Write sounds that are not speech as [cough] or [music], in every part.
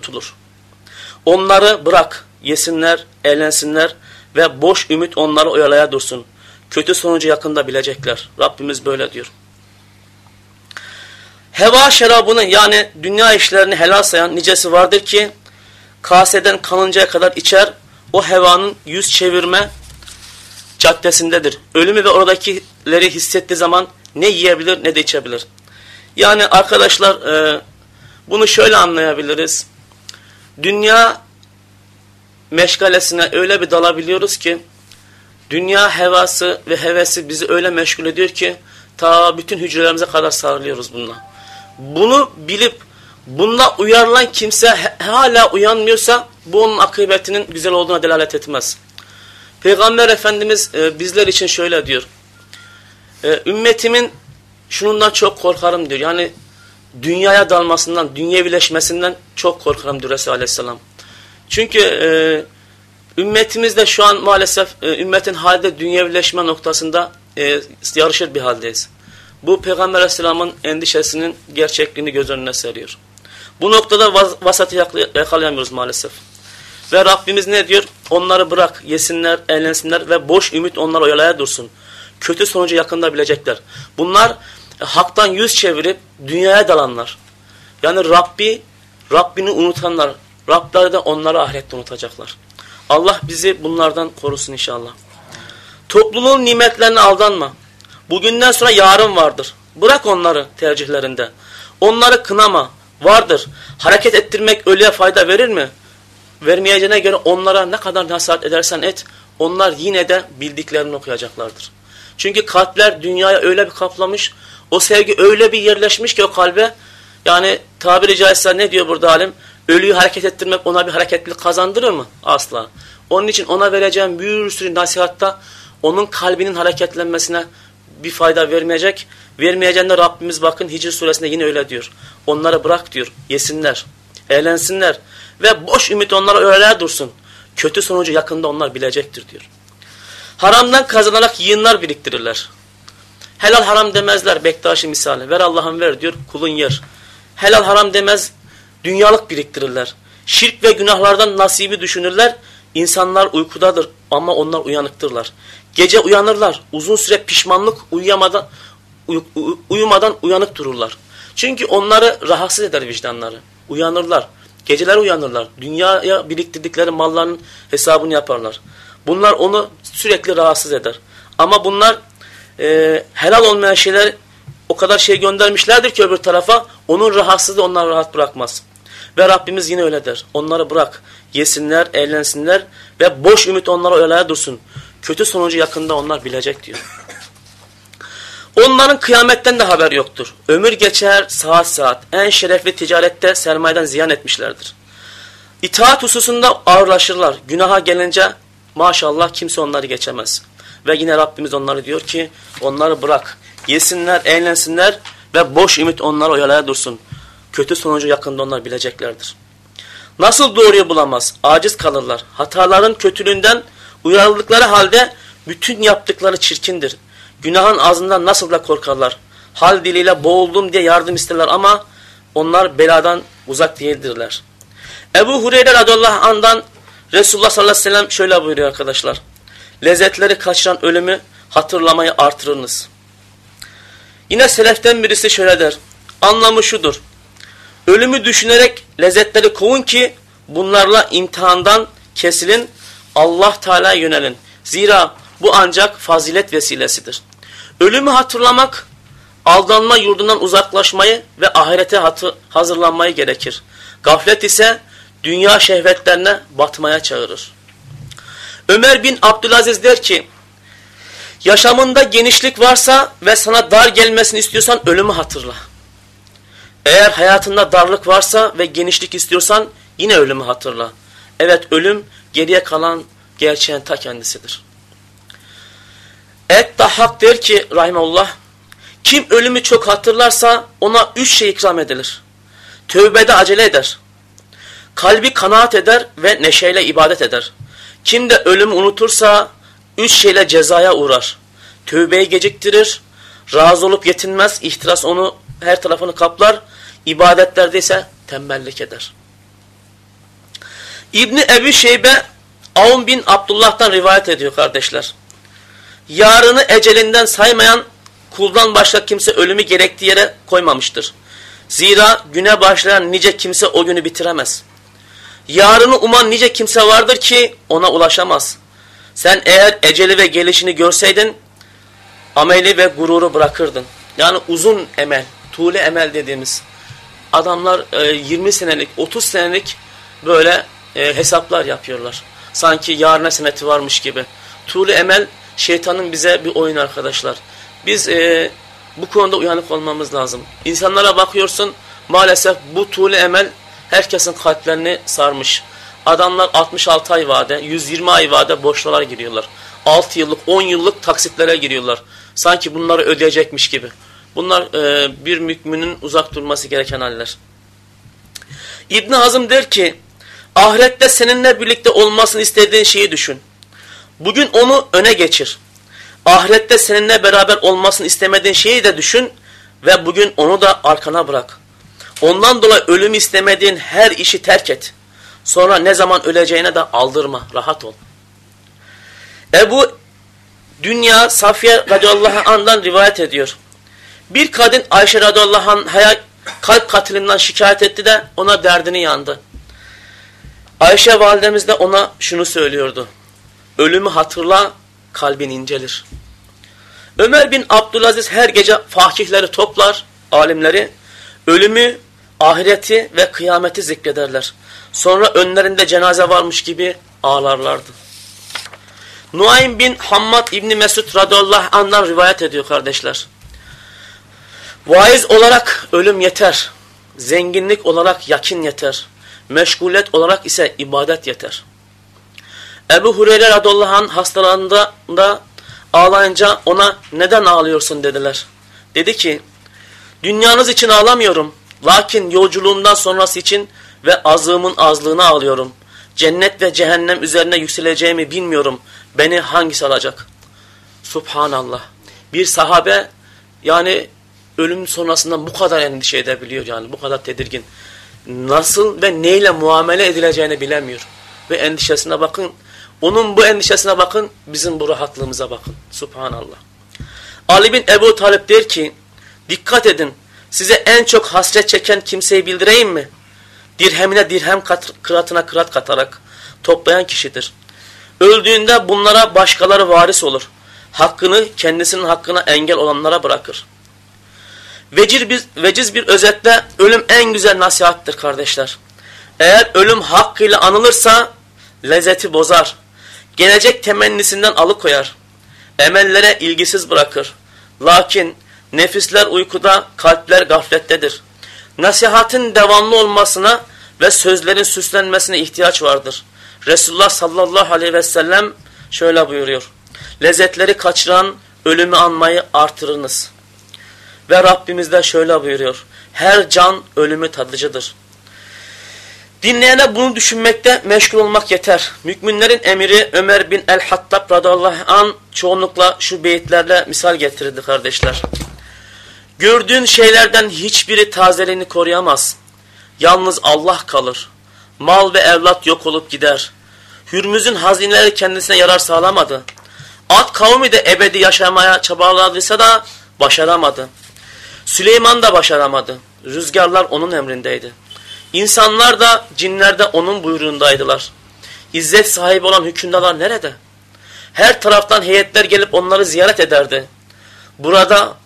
tutulur. Onları bırak, yesinler, eğlensinler ve boş ümit onları oyalaya dursun. Kötü sonucu yakında bilecekler. Rabbimiz böyle diyor. Heva şarabının yani dünya işlerini helal sayan nicesi vardır ki kaseden kanıncaya kadar içer o hevanın yüz çevirme caddesindedir. Ölümü ve oradakileri hissettiği zaman ne yiyebilir ne de içebilir. Yani arkadaşlar e, bunu şöyle anlayabiliriz. Dünya meşgalesine öyle bir dalabiliyoruz ki dünya hevası ve hevesi bizi öyle meşgul ediyor ki ta bütün hücrelerimize kadar sarılıyoruz bununla. Bunu bilip bununla uyarılan kimse hala uyanmıyorsa bu onun akıbetinin güzel olduğuna delalet etmez. Peygamber Efendimiz e, bizler için şöyle diyor. E, ümmetimin şunundan çok korkarım diyor. Yani dünyaya dalmasından, dünyevileşmesinden çok korkarım diyor Resulü Aleyhisselam. Çünkü e, ümmetimiz de şu an maalesef e, ümmetin halde dünyevileşme noktasında e, yarışır bir haldeyiz. Bu Peygamber Aleyhisselam'ın endişesinin gerçekliğini göz önüne seriyor. Bu noktada vasatı yakalayamıyoruz maalesef. Ve Rabbimiz ne diyor? Onları bırak, yesinler, eğlensinler ve boş ümit onları oyalaya dursun. Kötü sonucu yakında bilecekler. Bunlar haktan yüz çevirip dünyaya dalanlar. Yani Rabbi, Rabbini unutanlar. Rableri de onları ahirette unutacaklar. Allah bizi bunlardan korusun inşallah. Topluluğun nimetlerine aldanma. Bugünden sonra yarın vardır. Bırak onları tercihlerinde. Onları kınama. Vardır. Hareket ettirmek ölüye fayda verir mi? Vermeyeceğine göre onlara ne kadar nasihat edersen et, onlar yine de bildiklerini okuyacaklardır. Çünkü kalpler dünyaya öyle bir kaplamış, o sevgi öyle bir yerleşmiş ki o kalbe, yani tabiri caizse ne diyor burada alim? Ölüyü hareket ettirmek ona bir hareketlilik kazandırır mı? Asla. Onun için ona vereceğim bir sürü nasihatta onun kalbinin hareketlenmesine bir fayda vermeyecek. Vermeyeceğinde Rabbimiz bakın Hicr suresinde yine öyle diyor. Onları bırak diyor. Yesinler. Eğlensinler. Ve boş ümit onlara öyle dursun. Kötü sonucu yakında onlar bilecektir diyor. Haramdan kazanarak yığınlar biriktirirler. Helal haram demezler Bektaşi misali. Ver Allah'ım ver diyor kulun yer. Helal haram demez dünyalık biriktirirler. Şirk ve günahlardan nasibi düşünürler. İnsanlar uykudadır ama onlar uyanıktırlar. Gece uyanırlar. Uzun süre pişmanlık uyuyamadan, uy, uyumadan uyanık dururlar. Çünkü onları rahatsız eder vicdanları. Uyanırlar. Geceler uyanırlar. Dünyaya biriktirdikleri malların hesabını yaparlar. Bunlar onu sürekli rahatsız eder. Ama bunlar e, helal olmayan şeyler o kadar şey göndermişlerdir ki öbür tarafa onun rahatsızlığı onları rahat bırakmaz. Ve Rabbimiz yine öyle der. Onları bırak. Yesinler, eğlensinler ve boş ümit onlara öyle dursun. Kötü sonucu yakında onlar bilecek diyor. Onların kıyametten de haber yoktur. Ömür geçer saat saat. En şerefli ticarette sermayeden ziyan etmişlerdir. İtaat hususunda ağırlaşırlar. Günaha gelince maşallah kimse onları geçemez. Ve yine Rabbimiz onları diyor ki onları bırak. Yesinler, eğlensinler ve boş ümit onlara oyalaya dursun. Kötü sonucu yakında onlar bileceklerdir. Nasıl doğruyu bulamaz? Aciz kalırlar. Hataların kötülüğünden uyarıldıkları halde bütün yaptıkları çirkindir. Günahın ağzından nasıl da korkarlar. Hal diliyle boğuldum diye yardım isterler ama onlar beladan uzak değildirler. Ebu Hureyre radıyallahu andan Resulullah sallallahu aleyhi ve sellem şöyle buyuruyor arkadaşlar. Lezzetleri kaçıran ölümü hatırlamayı artırınız. Yine seleften birisi şöyle der. Anlamı şudur. Ölümü düşünerek lezzetleri kovun ki bunlarla imtihandan kesilin Allah Teala yönelin. Zira bu ancak fazilet vesilesidir. Ölümü hatırlamak, aldanma yurdundan uzaklaşmayı ve ahirete hazırlanmayı gerekir. Gaflet ise dünya şehvetlerine batmaya çağırır. Ömer bin Abdülaziz der ki, yaşamında genişlik varsa ve sana dar gelmesini istiyorsan ölümü hatırla. Eğer hayatında darlık varsa ve genişlik istiyorsan yine ölümü hatırla. Evet ölüm geriye kalan gerçeğin ta kendisidir. Et Dahhak der ki rahimullah kim ölümü çok hatırlarsa ona üç şey ikram edilir. Tövbede acele eder. Kalbi kanaat eder ve neşeyle ibadet eder. Kim de ölümü unutursa üç şeyle cezaya uğrar. Tövbeyi geciktirir, razı olup yetinmez, ihtiras onu her tarafını kaplar, ibadetlerde ise tembellik eder. İbni Ebi Şeybe Avun bin Abdullah'tan rivayet ediyor kardeşler. Yarını ecelinden saymayan kuldan başka kimse ölümü gerektiği yere koymamıştır. Zira güne başlayan nice kimse o günü bitiremez. Yarını uman nice kimse vardır ki ona ulaşamaz. Sen eğer eceli ve gelişini görseydin ameli ve gururu bırakırdın. Yani uzun emel, tuğle emel dediğimiz adamlar 20 e, senelik, 30 senelik böyle e, hesaplar yapıyorlar. Sanki yarına seneti varmış gibi. Tuğle emel şeytanın bize bir oyun arkadaşlar. Biz e, bu konuda uyanık olmamız lazım. İnsanlara bakıyorsun maalesef bu tuğle emel herkesin kalplerini sarmış. Adamlar 66 ay vade, 120 ay vade borçlara giriyorlar. 6 yıllık, 10 yıllık taksitlere giriyorlar. Sanki bunları ödeyecekmiş gibi. Bunlar e, bir müminin uzak durması gereken haller. İbn Hazım der ki, ahirette seninle birlikte olmasını istediğin şeyi düşün. Bugün onu öne geçir. Ahirette seninle beraber olmasını istemediğin şeyi de düşün ve bugün onu da arkana bırak. Ondan dolayı ölüm istemediğin her işi terk et. Sonra ne zaman öleceğine de aldırma, rahat ol. Ebu Dünya Safiye radıyallahu anh'dan rivayet ediyor. Bir kadın Ayşe radıyallahu anh'a kalp katilinden şikayet etti de ona derdini yandı. Ayşe validemiz de ona şunu söylüyordu. Ölümü hatırla, kalbin incelir. Ömer bin Abdülaziz her gece fakihleri toplar, alimleri, ölümü, ahireti ve kıyameti zikrederler. Sonra önlerinde cenaze varmış gibi ağlarlardı. Nuaym bin Hammad İbni Mesud radıyallahu anh'dan rivayet ediyor kardeşler. Vaiz olarak ölüm yeter. Zenginlik olarak yakin yeter. Meşgulet olarak ise ibadet yeter. Ebu Hureyre radıyallahu anh hastalarında da ağlayınca ona neden ağlıyorsun dediler. Dedi ki dünyanız için ağlamıyorum. Lakin yolculuğumdan sonrası için ve azığımın azlığına ağlıyorum. Cennet ve cehennem üzerine yükseleceğimi bilmiyorum. Beni hangisi alacak? Subhanallah. Bir sahabe yani ölüm sonrasında bu kadar endişe edebiliyor yani bu kadar tedirgin. Nasıl ve neyle muamele edileceğini bilemiyor. Ve endişesine bakın. Onun bu endişesine bakın. Bizim bu rahatlığımıza bakın. Subhanallah. Ali bin Ebu Talip der ki dikkat edin size en çok hasret çeken kimseyi bildireyim mi? Dirhemine dirhem kat, kıratına kırat katarak toplayan kişidir. Öldüğünde bunlara başkaları varis olur. Hakkını kendisinin hakkına engel olanlara bırakır. Vecir bir, veciz bir özetle ölüm en güzel nasihattir kardeşler. Eğer ölüm hakkıyla anılırsa lezzeti bozar. Gelecek temennisinden alıkoyar. Emellere ilgisiz bırakır. Lakin nefisler uykuda, kalpler gaflettedir. Nasihatin devamlı olmasına ve sözlerin süslenmesine ihtiyaç vardır. Resulullah sallallahu aleyhi ve sellem şöyle buyuruyor. Lezzetleri kaçıran ölümü anmayı artırınız. Ve Rabbimiz de şöyle buyuruyor. Her can ölümü tadıcıdır. Dinleyene bunu düşünmekte meşgul olmak yeter. Müminlerin emiri Ömer bin el-Hattab radıyallahu an çoğunlukla şu beyitlerle misal getirirdi kardeşler. Gördüğün şeylerden hiçbiri tazeliğini koruyamaz. Yalnız Allah kalır. Mal ve evlat yok olup gider. Hürmüz'ün hazineleri kendisine yarar sağlamadı. At kavmi de ebedi yaşamaya çabaladıysa da başaramadı. Süleyman da başaramadı. Rüzgarlar onun emrindeydi. İnsanlar da cinler de onun buyruğundaydılar. İzzet sahibi olan hükümdarlar nerede? Her taraftan heyetler gelip onları ziyaret ederdi. Burada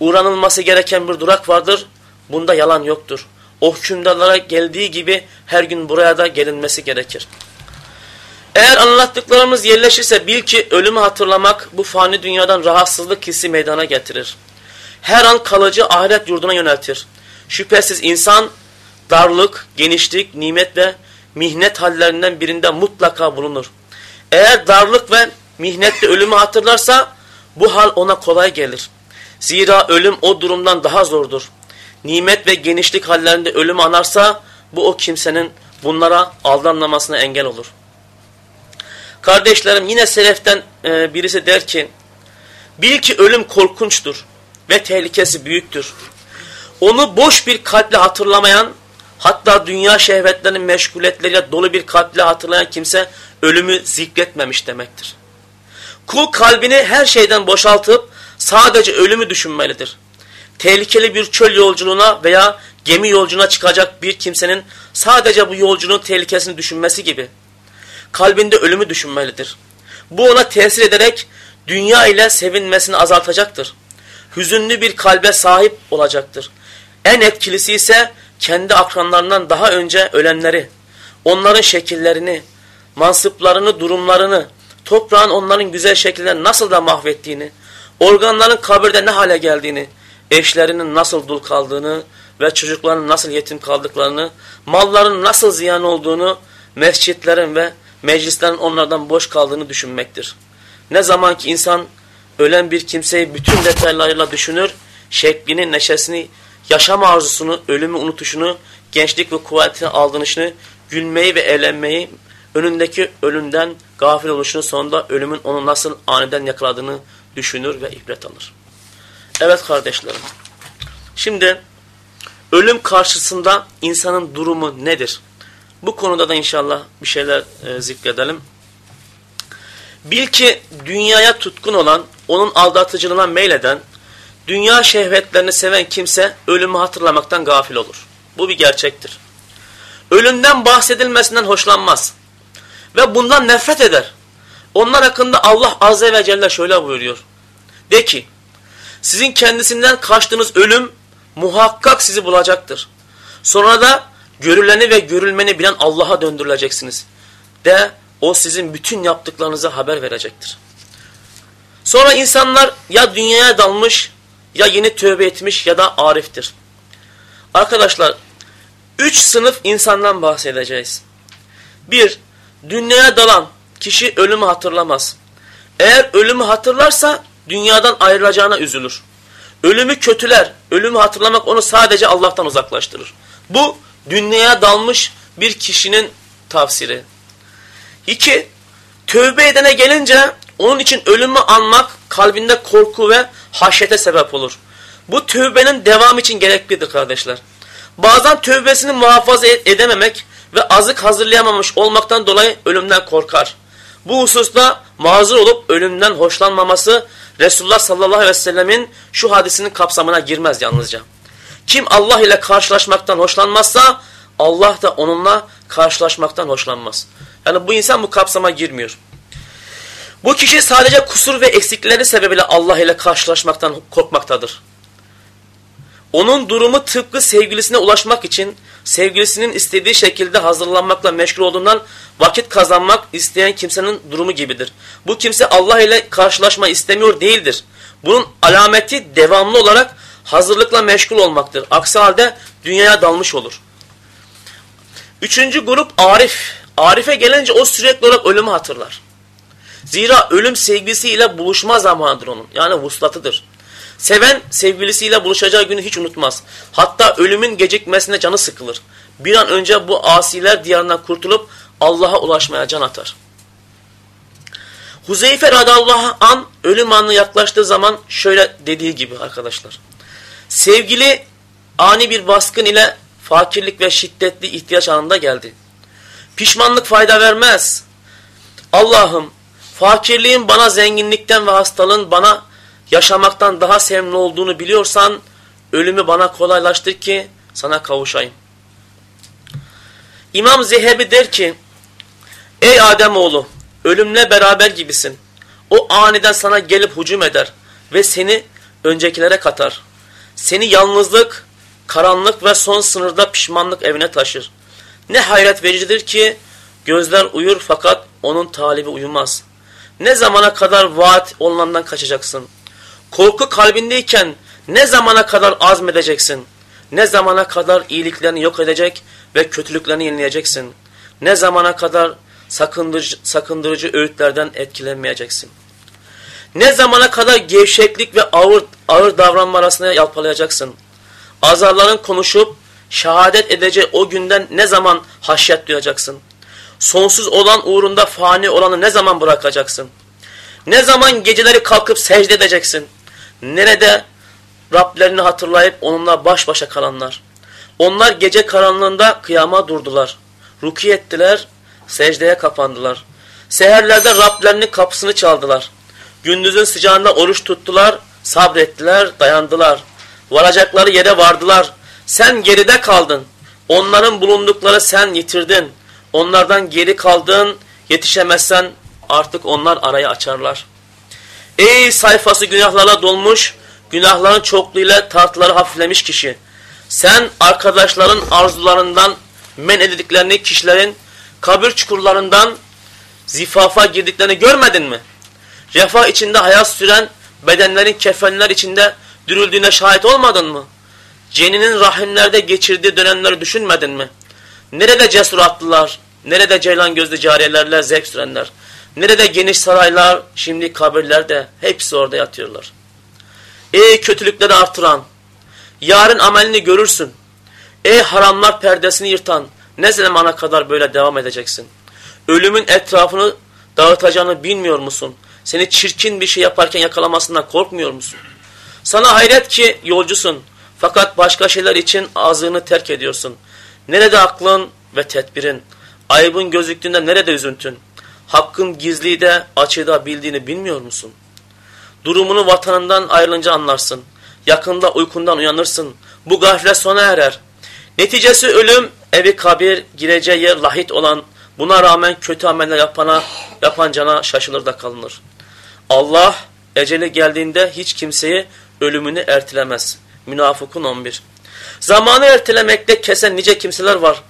uğranılması gereken bir durak vardır. Bunda yalan yoktur. O hükümdarlara geldiği gibi her gün buraya da gelinmesi gerekir. Eğer anlattıklarımız yerleşirse bil ki ölümü hatırlamak bu fani dünyadan rahatsızlık hissi meydana getirir. Her an kalıcı ahiret yurduna yöneltir. Şüphesiz insan darlık, genişlik, nimet ve mihnet hallerinden birinde mutlaka bulunur. Eğer darlık ve mihnette ölümü hatırlarsa bu hal ona kolay gelir. Zira ölüm o durumdan daha zordur. Nimet ve genişlik hallerinde ölümü anarsa bu o kimsenin bunlara aldanmamasına engel olur. Kardeşlerim yine seleften e, birisi der ki bil ki ölüm korkunçtur ve tehlikesi büyüktür. Onu boş bir kalple hatırlamayan Hatta dünya şehvetlerinin meşguliyetleriyle dolu bir kalple hatırlayan kimse ölümü zikretmemiş demektir. Kul kalbini her şeyden boşaltıp sadece ölümü düşünmelidir. Tehlikeli bir çöl yolculuğuna veya gemi yolculuğuna çıkacak bir kimsenin sadece bu yolculuğun tehlikesini düşünmesi gibi kalbinde ölümü düşünmelidir. Bu ona tesir ederek dünya ile sevinmesini azaltacaktır. Hüzünlü bir kalbe sahip olacaktır. En etkilisi ise kendi akranlarından daha önce ölenleri, onların şekillerini, mansıplarını, durumlarını, toprağın onların güzel şekilde nasıl da mahvettiğini, organların kabirde ne hale geldiğini, eşlerinin nasıl dul kaldığını ve çocukların nasıl yetim kaldıklarını, malların nasıl ziyan olduğunu, mescitlerin ve meclislerin onlardan boş kaldığını düşünmektir. Ne zaman ki insan ölen bir kimseyi bütün detaylarıyla düşünür, şeklini, neşesini, yaşam arzusunu, ölümü unutuşunu, gençlik ve kuvvetini aldırışını, gülmeyi ve eğlenmeyi, önündeki ölümden gafil oluşunu sonunda ölümün onu nasıl aniden yakaladığını düşünür ve ibret alır. Evet kardeşlerim. Şimdi ölüm karşısında insanın durumu nedir? Bu konuda da inşallah bir şeyler e, zikredelim. Bil ki dünyaya tutkun olan, onun aldatıcılığına meyleden, dünya şehvetlerini seven kimse ölümü hatırlamaktan gafil olur. Bu bir gerçektir. Ölümden bahsedilmesinden hoşlanmaz. Ve bundan nefret eder. Onlar hakkında Allah Azze ve Celle şöyle buyuruyor. De ki, sizin kendisinden kaçtığınız ölüm muhakkak sizi bulacaktır. Sonra da görüleni ve görülmeni bilen Allah'a döndürüleceksiniz. De o sizin bütün yaptıklarınıza haber verecektir. Sonra insanlar ya dünyaya dalmış ya yeni tövbe etmiş ya da ariftir. Arkadaşlar üç sınıf insandan bahsedeceğiz. Bir, dünyaya dalan kişi ölümü hatırlamaz. Eğer ölümü hatırlarsa dünyadan ayrılacağına üzülür. Ölümü kötüler, ölümü hatırlamak onu sadece Allah'tan uzaklaştırır. Bu dünyaya dalmış bir kişinin tavsiri. İki, tövbe edene gelince onun için ölümü anmak kalbinde korku ve haşyete sebep olur. Bu tövbenin devam için gereklidir kardeşler. Bazen tövbesini muhafaza edememek ve azık hazırlayamamış olmaktan dolayı ölümden korkar. Bu hususta mazur olup ölümden hoşlanmaması Resulullah sallallahu aleyhi ve sellemin şu hadisinin kapsamına girmez yalnızca. Kim Allah ile karşılaşmaktan hoşlanmazsa Allah da onunla karşılaşmaktan hoşlanmaz. Yani bu insan bu kapsama girmiyor. Bu kişi sadece kusur ve eksikleri sebebiyle Allah ile karşılaşmaktan korkmaktadır. Onun durumu tıpkı sevgilisine ulaşmak için sevgilisinin istediği şekilde hazırlanmakla meşgul olduğundan vakit kazanmak isteyen kimsenin durumu gibidir. Bu kimse Allah ile karşılaşma istemiyor değildir. Bunun alameti devamlı olarak hazırlıkla meşgul olmaktır. Aksi halde dünyaya dalmış olur. Üçüncü grup Arif. Arif'e gelince o sürekli olarak ölümü hatırlar. Zira ölüm sevgilisiyle buluşma zamanıdır onun. Yani vuslatıdır. Seven sevgilisiyle buluşacağı günü hiç unutmaz. Hatta ölümün gecikmesine canı sıkılır. Bir an önce bu asiler diyarından kurtulup Allah'a ulaşmaya can atar. Huzeyfe radallahu an ölüm anına yaklaştığı zaman şöyle dediği gibi arkadaşlar. Sevgili ani bir baskın ile fakirlik ve şiddetli ihtiyaç anında geldi. Pişmanlık fayda vermez. Allah'ım fakirliğin bana zenginlikten ve hastalığın bana yaşamaktan daha sevimli olduğunu biliyorsan ölümü bana kolaylaştır ki sana kavuşayım. İmam Zehebi der ki Ey Ademoğlu ölümle beraber gibisin. O aniden sana gelip hücum eder ve seni öncekilere katar. Seni yalnızlık, karanlık ve son sınırda pişmanlık evine taşır. Ne hayret vericidir ki gözler uyur fakat onun talibi uyumaz. Ne zamana kadar vaat olunandan kaçacaksın? Korku kalbindeyken ne zamana kadar azmedeceksin? Ne zamana kadar iyiliklerini yok edecek ve kötülüklerini yenileyeceksin? Ne zamana kadar sakındırıcı, sakındırıcı öğütlerden etkilenmeyeceksin? Ne zamana kadar gevşeklik ve ağır, ağır davranma arasında yalpalayacaksın? Azarların konuşup şehadet edeceği o günden ne zaman haşyet duyacaksın? Sonsuz olan uğrunda fani olanı ne zaman bırakacaksın? Ne zaman geceleri kalkıp secde edeceksin? Nerede Rablerini hatırlayıp onunla baş başa kalanlar? Onlar gece karanlığında kıyama durdular. Ruki ettiler, secdeye kapandılar. Seherlerde Rablerinin kapısını çaldılar. Gündüzün sıcağında oruç tuttular, sabrettiler, dayandılar. Varacakları yere vardılar. Sen geride kaldın. Onların bulundukları sen yitirdin. Onlardan geri kaldın, yetişemezsen artık onlar arayı açarlar. Ey sayfası günahlarla dolmuş, günahların çokluğuyla tartıları hafiflemiş kişi. Sen arkadaşların arzularından men edildiklerini kişilerin kabir çukurlarından zifafa girdiklerini görmedin mi? Refah içinde hayat süren bedenlerin kefenler içinde dürüldüğüne şahit olmadın mı? Ceninin rahimlerde geçirdiği dönemleri düşünmedin mi? Nerede cesur atlılar, nerede ceylan gözlü cariyelerle zevk sürenler, nerede geniş saraylar, şimdi kabirlerde hepsi orada yatıyorlar. Ey kötülükleri artıran, yarın amelini görürsün. Ey haramlar perdesini yırtan, ne zamana kadar böyle devam edeceksin? Ölümün etrafını dağıtacağını bilmiyor musun? Seni çirkin bir şey yaparken yakalamasından korkmuyor musun? Sana hayret ki yolcusun. Fakat başka şeyler için ağzını terk ediyorsun. Nerede aklın ve tedbirin? Ayıbın gözüktüğünde nerede üzüntün? Hakkın gizliyi de açığı da bildiğini bilmiyor musun? Durumunu vatanından ayrılınca anlarsın. Yakında uykundan uyanırsın. Bu gaflet sona erer. Neticesi ölüm, evi kabir, gireceği yer lahit olan, buna rağmen kötü ameller yapana, yapan cana şaşılır da kalınır. Allah eceli geldiğinde hiç kimseyi ölümünü ertelemez. Münafıkun 11. Zamanı ertelemekte kesen nice kimseler var.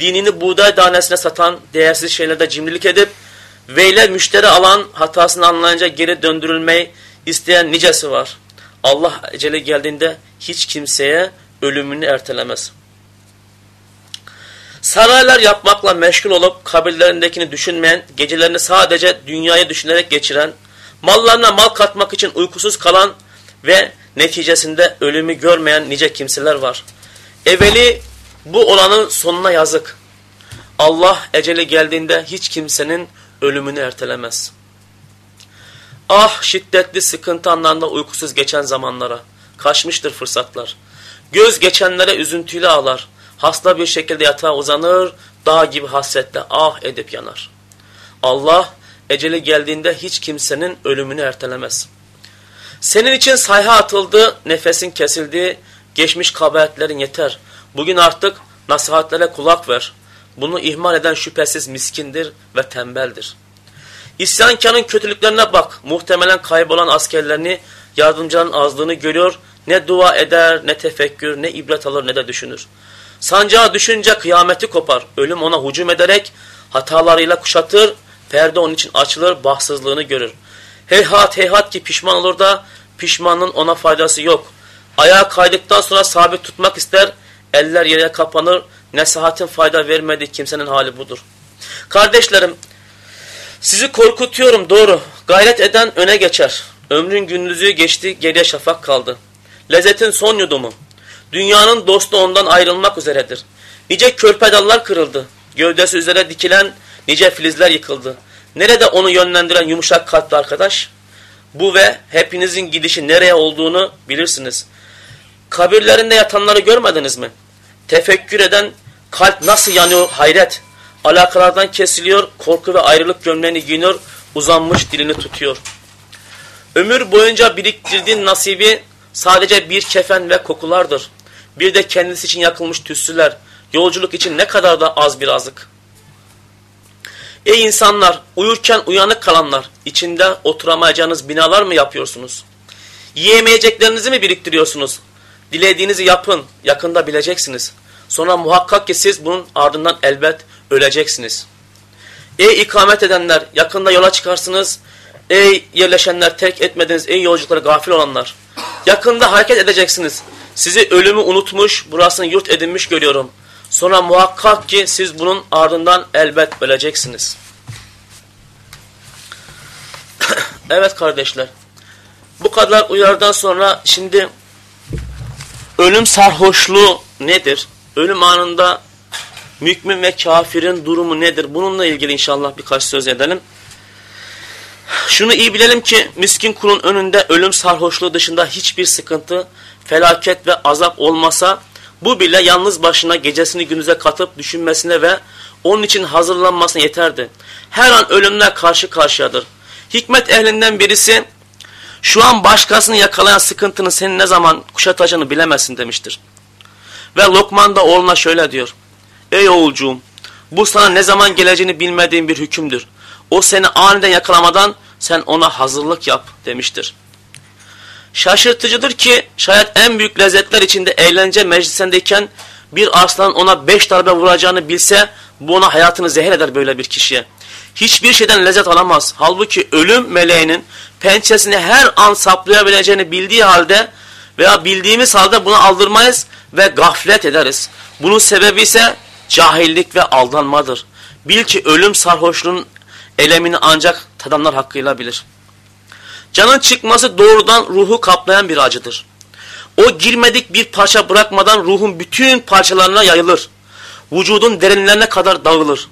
Dinini buğday tanesine satan, değersiz şeylerde cimrilik edip, veyle müşteri alan, hatasını anlayınca geri döndürülmeyi isteyen nicesi var. Allah eceli geldiğinde hiç kimseye ölümünü ertelemez. Saraylar yapmakla meşgul olup kabirlerindekini düşünmeyen, gecelerini sadece dünyayı düşünerek geçiren, mallarına mal katmak için uykusuz kalan ve neticesinde ölümü görmeyen nice kimseler var. Evveli bu olanın sonuna yazık. Allah eceli geldiğinde hiç kimsenin ölümünü ertelemez. Ah şiddetli sıkıntı anlarında uykusuz geçen zamanlara. Kaçmıştır fırsatlar. Göz geçenlere üzüntüyle ağlar. Hasta bir şekilde yatağa uzanır, dağ gibi hasretle ah edip yanar. Allah eceli geldiğinde hiç kimsenin ölümünü ertelemez. Senin için sayha atıldı, nefesin kesildi, geçmiş kabahatlerin yeter. Bugün artık nasihatlere kulak ver. Bunu ihmal eden şüphesiz miskindir ve tembeldir. İsyankarın kötülüklerine bak. Muhtemelen kaybolan askerlerini, yardımcıların azlığını görüyor. Ne dua eder, ne tefekkür, ne ibret alır, ne de düşünür. Sancağı düşünce kıyameti kopar. Ölüm ona hücum ederek hatalarıyla kuşatır. Perde onun için açılır, bahtsızlığını görür. Heyhat heyhat ki pişman olur da pişmanlığın ona faydası yok. Ayağa kaydıktan sonra sabit tutmak ister, eller yere kapanır, nesihatin fayda vermediği kimsenin hali budur. Kardeşlerim, sizi korkutuyorum doğru, gayret eden öne geçer. Ömrün gündüzü geçti, geriye şafak kaldı. Lezzetin son yudumu. Dünyanın dostu ondan ayrılmak üzeredir. Nice körpedallar kırıldı. Gövdesi üzere dikilen nice filizler yıkıldı. Nerede onu yönlendiren yumuşak kalpli arkadaş? Bu ve hepinizin gidişi nereye olduğunu bilirsiniz. Kabirlerinde yatanları görmediniz mi? Tefekkür eden kalp nasıl yanıyor hayret. Alakalardan kesiliyor, korku ve ayrılık gömleğini giyiniyor, uzanmış dilini tutuyor. Ömür boyunca biriktirdiğin nasibi sadece bir kefen ve kokulardır. Bir de kendisi için yakılmış tüssüler. Yolculuk için ne kadar da az bir azık. Ey insanlar, uyurken uyanık kalanlar, içinde oturamayacağınız binalar mı yapıyorsunuz? Yiyemeyeceklerinizi mi biriktiriyorsunuz? Dilediğinizi yapın, yakında bileceksiniz. Sonra muhakkak ki siz bunun ardından elbet öleceksiniz. Ey ikamet edenler, yakında yola çıkarsınız. Ey yerleşenler, terk etmediniz, ey yolculuklara gafil olanlar. Yakında hareket edeceksiniz. Sizi ölümü unutmuş, burasını yurt edinmiş görüyorum. Sonra muhakkak ki siz bunun ardından elbet öleceksiniz. [clears throat] evet kardeşler. Bu kadar uyardan sonra şimdi ölüm sarhoşluğu nedir? Ölüm anında mümin ve kafirin durumu nedir? Bununla ilgili inşallah birkaç söz edelim. Şunu iyi bilelim ki miskin kulun önünde ölüm sarhoşluğu dışında hiçbir sıkıntı, felaket ve azap olmasa Bu bile yalnız başına gecesini gündüze katıp düşünmesine ve onun için hazırlanmasına yeterdi. Her an ölümle karşı karşıyadır. Hikmet ehlinden birisi şu an başkasını yakalayan sıkıntının seni ne zaman kuşatacağını bilemezsin demiştir. Ve Lokman da oğluna şöyle diyor. Ey oğulcuğum bu sana ne zaman geleceğini bilmediğin bir hükümdür. O seni aniden yakalamadan sen ona hazırlık yap demiştir. Şaşırtıcıdır ki şayet en büyük lezzetler içinde eğlence meclisindeyken bir aslan ona beş darbe vuracağını bilse bu ona hayatını zehir eder böyle bir kişiye. Hiçbir şeyden lezzet alamaz. Halbuki ölüm meleğinin pençesini her an saplayabileceğini bildiği halde veya bildiğimiz halde bunu aldırmayız ve gaflet ederiz. Bunun sebebi ise cahillik ve aldanmadır. Bil ki ölüm sarhoşluğun elemini ancak tadanlar hakkıyla bilir. Canın çıkması doğrudan ruhu kaplayan bir acıdır. O girmedik bir parça bırakmadan ruhun bütün parçalarına yayılır. Vücudun derinlerine kadar dağılır.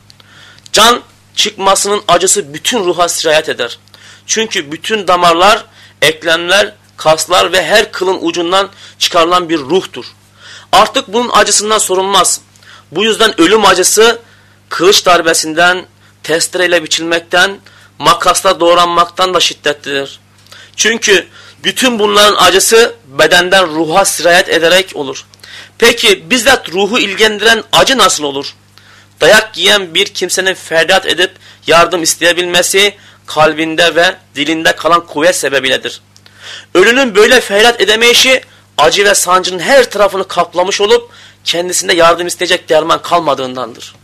Can çıkmasının acısı bütün ruha sirayet eder. Çünkü bütün damarlar, eklemler, kaslar ve her kılın ucundan çıkarılan bir ruhtur. Artık bunun acısından sorulmaz. Bu yüzden ölüm acısı kılıç darbesinden, testereyle biçilmekten, makasla doğranmaktan da şiddetlidir. Çünkü bütün bunların acısı bedenden ruha sirayet ederek olur. Peki bizzat ruhu ilgilendiren acı nasıl olur? Dayak yiyen bir kimsenin feryat edip yardım isteyebilmesi kalbinde ve dilinde kalan kuvvet sebebiyledir. Ölünün böyle feryat edemeyişi acı ve sancının her tarafını kaplamış olup kendisinde yardım isteyecek derman kalmadığındandır.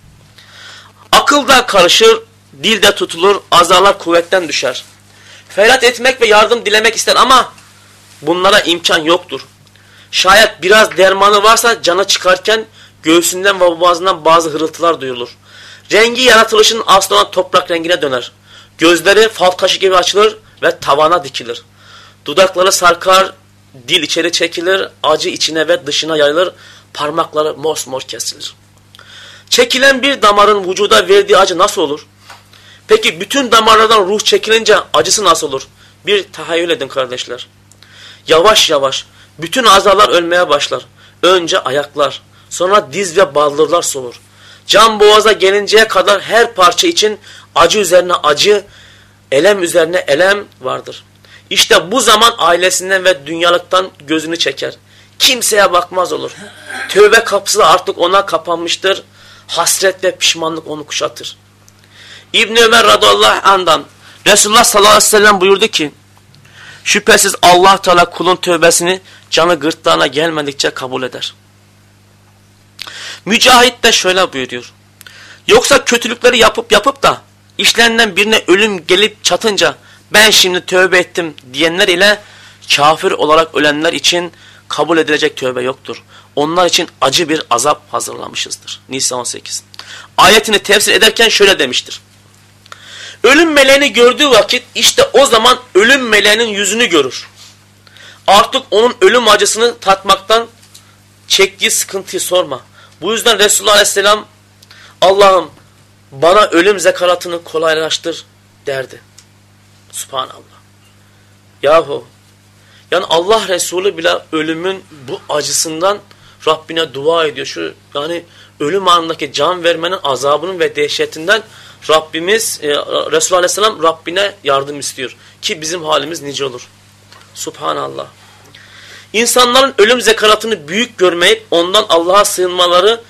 Akıl da karışır, dil de tutulur, azarlar kuvvetten düşer. Feryat etmek ve yardım dilemek ister ama bunlara imkan yoktur. Şayet biraz dermanı varsa canı çıkarken göğsünden ve boğazından bazı hırıltılar duyulur. Rengi yaratılışının aslı toprak rengine döner. Gözleri fal taşı gibi açılır ve tavana dikilir. Dudakları sarkar, dil içeri çekilir, acı içine ve dışına yayılır, parmakları mosmor kesilir. Çekilen bir damarın vücuda verdiği acı nasıl olur? Peki bütün damarlardan ruh çekilince acısı nasıl olur? Bir tahayyül edin kardeşler. Yavaş yavaş bütün azalar ölmeye başlar. Önce ayaklar, sonra diz ve baldırlar solur. Can boğaza gelinceye kadar her parça için acı üzerine acı, elem üzerine elem vardır. İşte bu zaman ailesinden ve dünyalıktan gözünü çeker. Kimseye bakmaz olur. Tövbe kapısı artık ona kapanmıştır. Hasret ve pişmanlık onu kuşatır. İbni Ömer radıyallahu andan Resulullah sallallahu aleyhi ve sellem buyurdu ki şüphesiz Allah Teala kulun tövbesini canı gırtlağına gelmedikçe kabul eder. Mücahit de şöyle buyuruyor. Yoksa kötülükleri yapıp yapıp da işlerinden birine ölüm gelip çatınca ben şimdi tövbe ettim diyenler ile kafir olarak ölenler için kabul edilecek tövbe yoktur. Onlar için acı bir azap hazırlamışızdır. Nisa 18. Ayetini tefsir ederken şöyle demiştir. Ölüm meleğini gördüğü vakit işte o zaman ölüm meleğinin yüzünü görür. Artık onun ölüm acısını tatmaktan çektiği sıkıntıyı sorma. Bu yüzden Resulullah Aleyhisselam Allah'ım bana ölüm zekaratını kolaylaştır derdi. Subhanallah. Yahu yani Allah Resulü bile ölümün bu acısından Rabbine dua ediyor. Şu yani ölüm anındaki can vermenin azabının ve dehşetinden Rabbimiz e, Resulullah Aleyhisselam Rabbine yardım istiyor. Ki bizim halimiz nice olur. Subhanallah. İnsanların ölüm zekaratını büyük görmeyip ondan Allah'a sığınmaları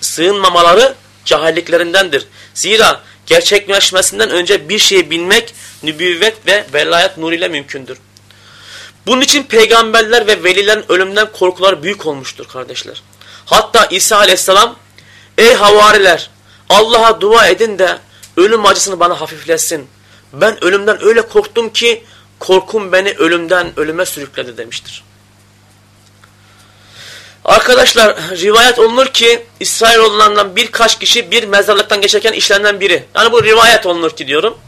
sığınmamaları cahilliklerindendir. Zira gerçekleşmesinden önce bir şeyi bilmek nübüvvet ve velayet nuruyla mümkündür. Bunun için peygamberler ve velilerin ölümden korkular büyük olmuştur kardeşler. Hatta İsa aleyhisselam ey havariler Allah'a dua edin de ölüm acısını bana hafifletsin. Ben ölümden öyle korktum ki korkum beni ölümden ölüme sürükledi demiştir. Arkadaşlar rivayet olunur ki İsrailoğullarından birkaç kişi bir mezarlıktan geçerken işlerinden biri. Yani bu rivayet olunur ki diyorum.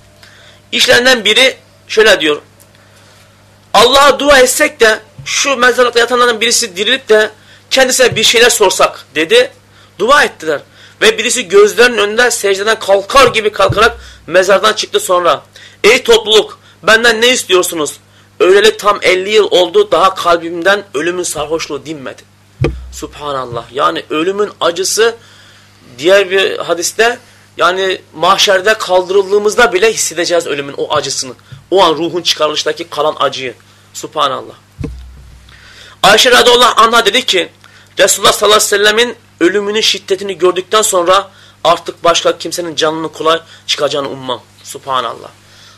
İşlerinden biri şöyle diyor. Allah'a dua etsek de şu mezarlıkta yatanların birisi dirilip de kendisine bir şeyler sorsak dedi. Dua ettiler. Ve birisi gözlerinin önünde secdeden kalkar gibi kalkarak mezardan çıktı sonra. Ey topluluk benden ne istiyorsunuz? Öyleli tam 50 yıl oldu daha kalbimden ölümün sarhoşluğu dinmedi. Subhanallah. Yani ölümün acısı diğer bir hadiste yani mahşerde kaldırıldığımızda bile hissedeceğiz ölümün o acısını. O an ruhun çıkarılıştaki kalan acıyı. Subhanallah. Ayşe radıyallahu anh'a dedi ki Resulullah sallallahu aleyhi ve sellemin ölümünün şiddetini gördükten sonra artık başka kimsenin canını kolay çıkacağını ummam. Subhanallah.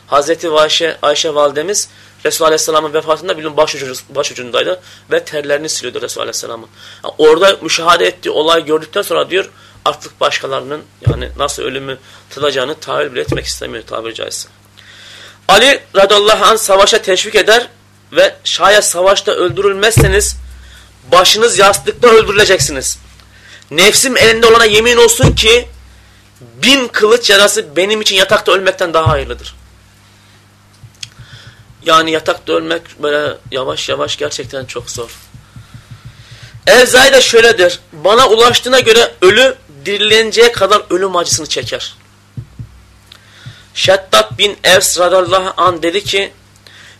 Hazreti Ayşe, Ayşe validemiz Resulullah Aleyhisselam'ın vefatında bilin başucu, başucundaydı ve terlerini siliyordu Resulullah Aleyhisselam'ın. Yani orada müşahede ettiği olayı gördükten sonra diyor artık başkalarının yani nasıl ölümü tadacağını tahayyül bile etmek istemiyor tabiri caizse. Ali radıyallahu anh savaşa teşvik eder ve şayet savaşta öldürülmezseniz başınız yastıkta öldürüleceksiniz. Nefsim elinde olana yemin olsun ki bin kılıç yarası benim için yatakta ölmekten daha hayırlıdır. Yani yatakta ölmek böyle yavaş yavaş gerçekten çok zor. Elzai de şöyledir. Bana ulaştığına göre ölü dirilenceye kadar ölüm acısını çeker. Şeddat bin Evs radallahu an dedi ki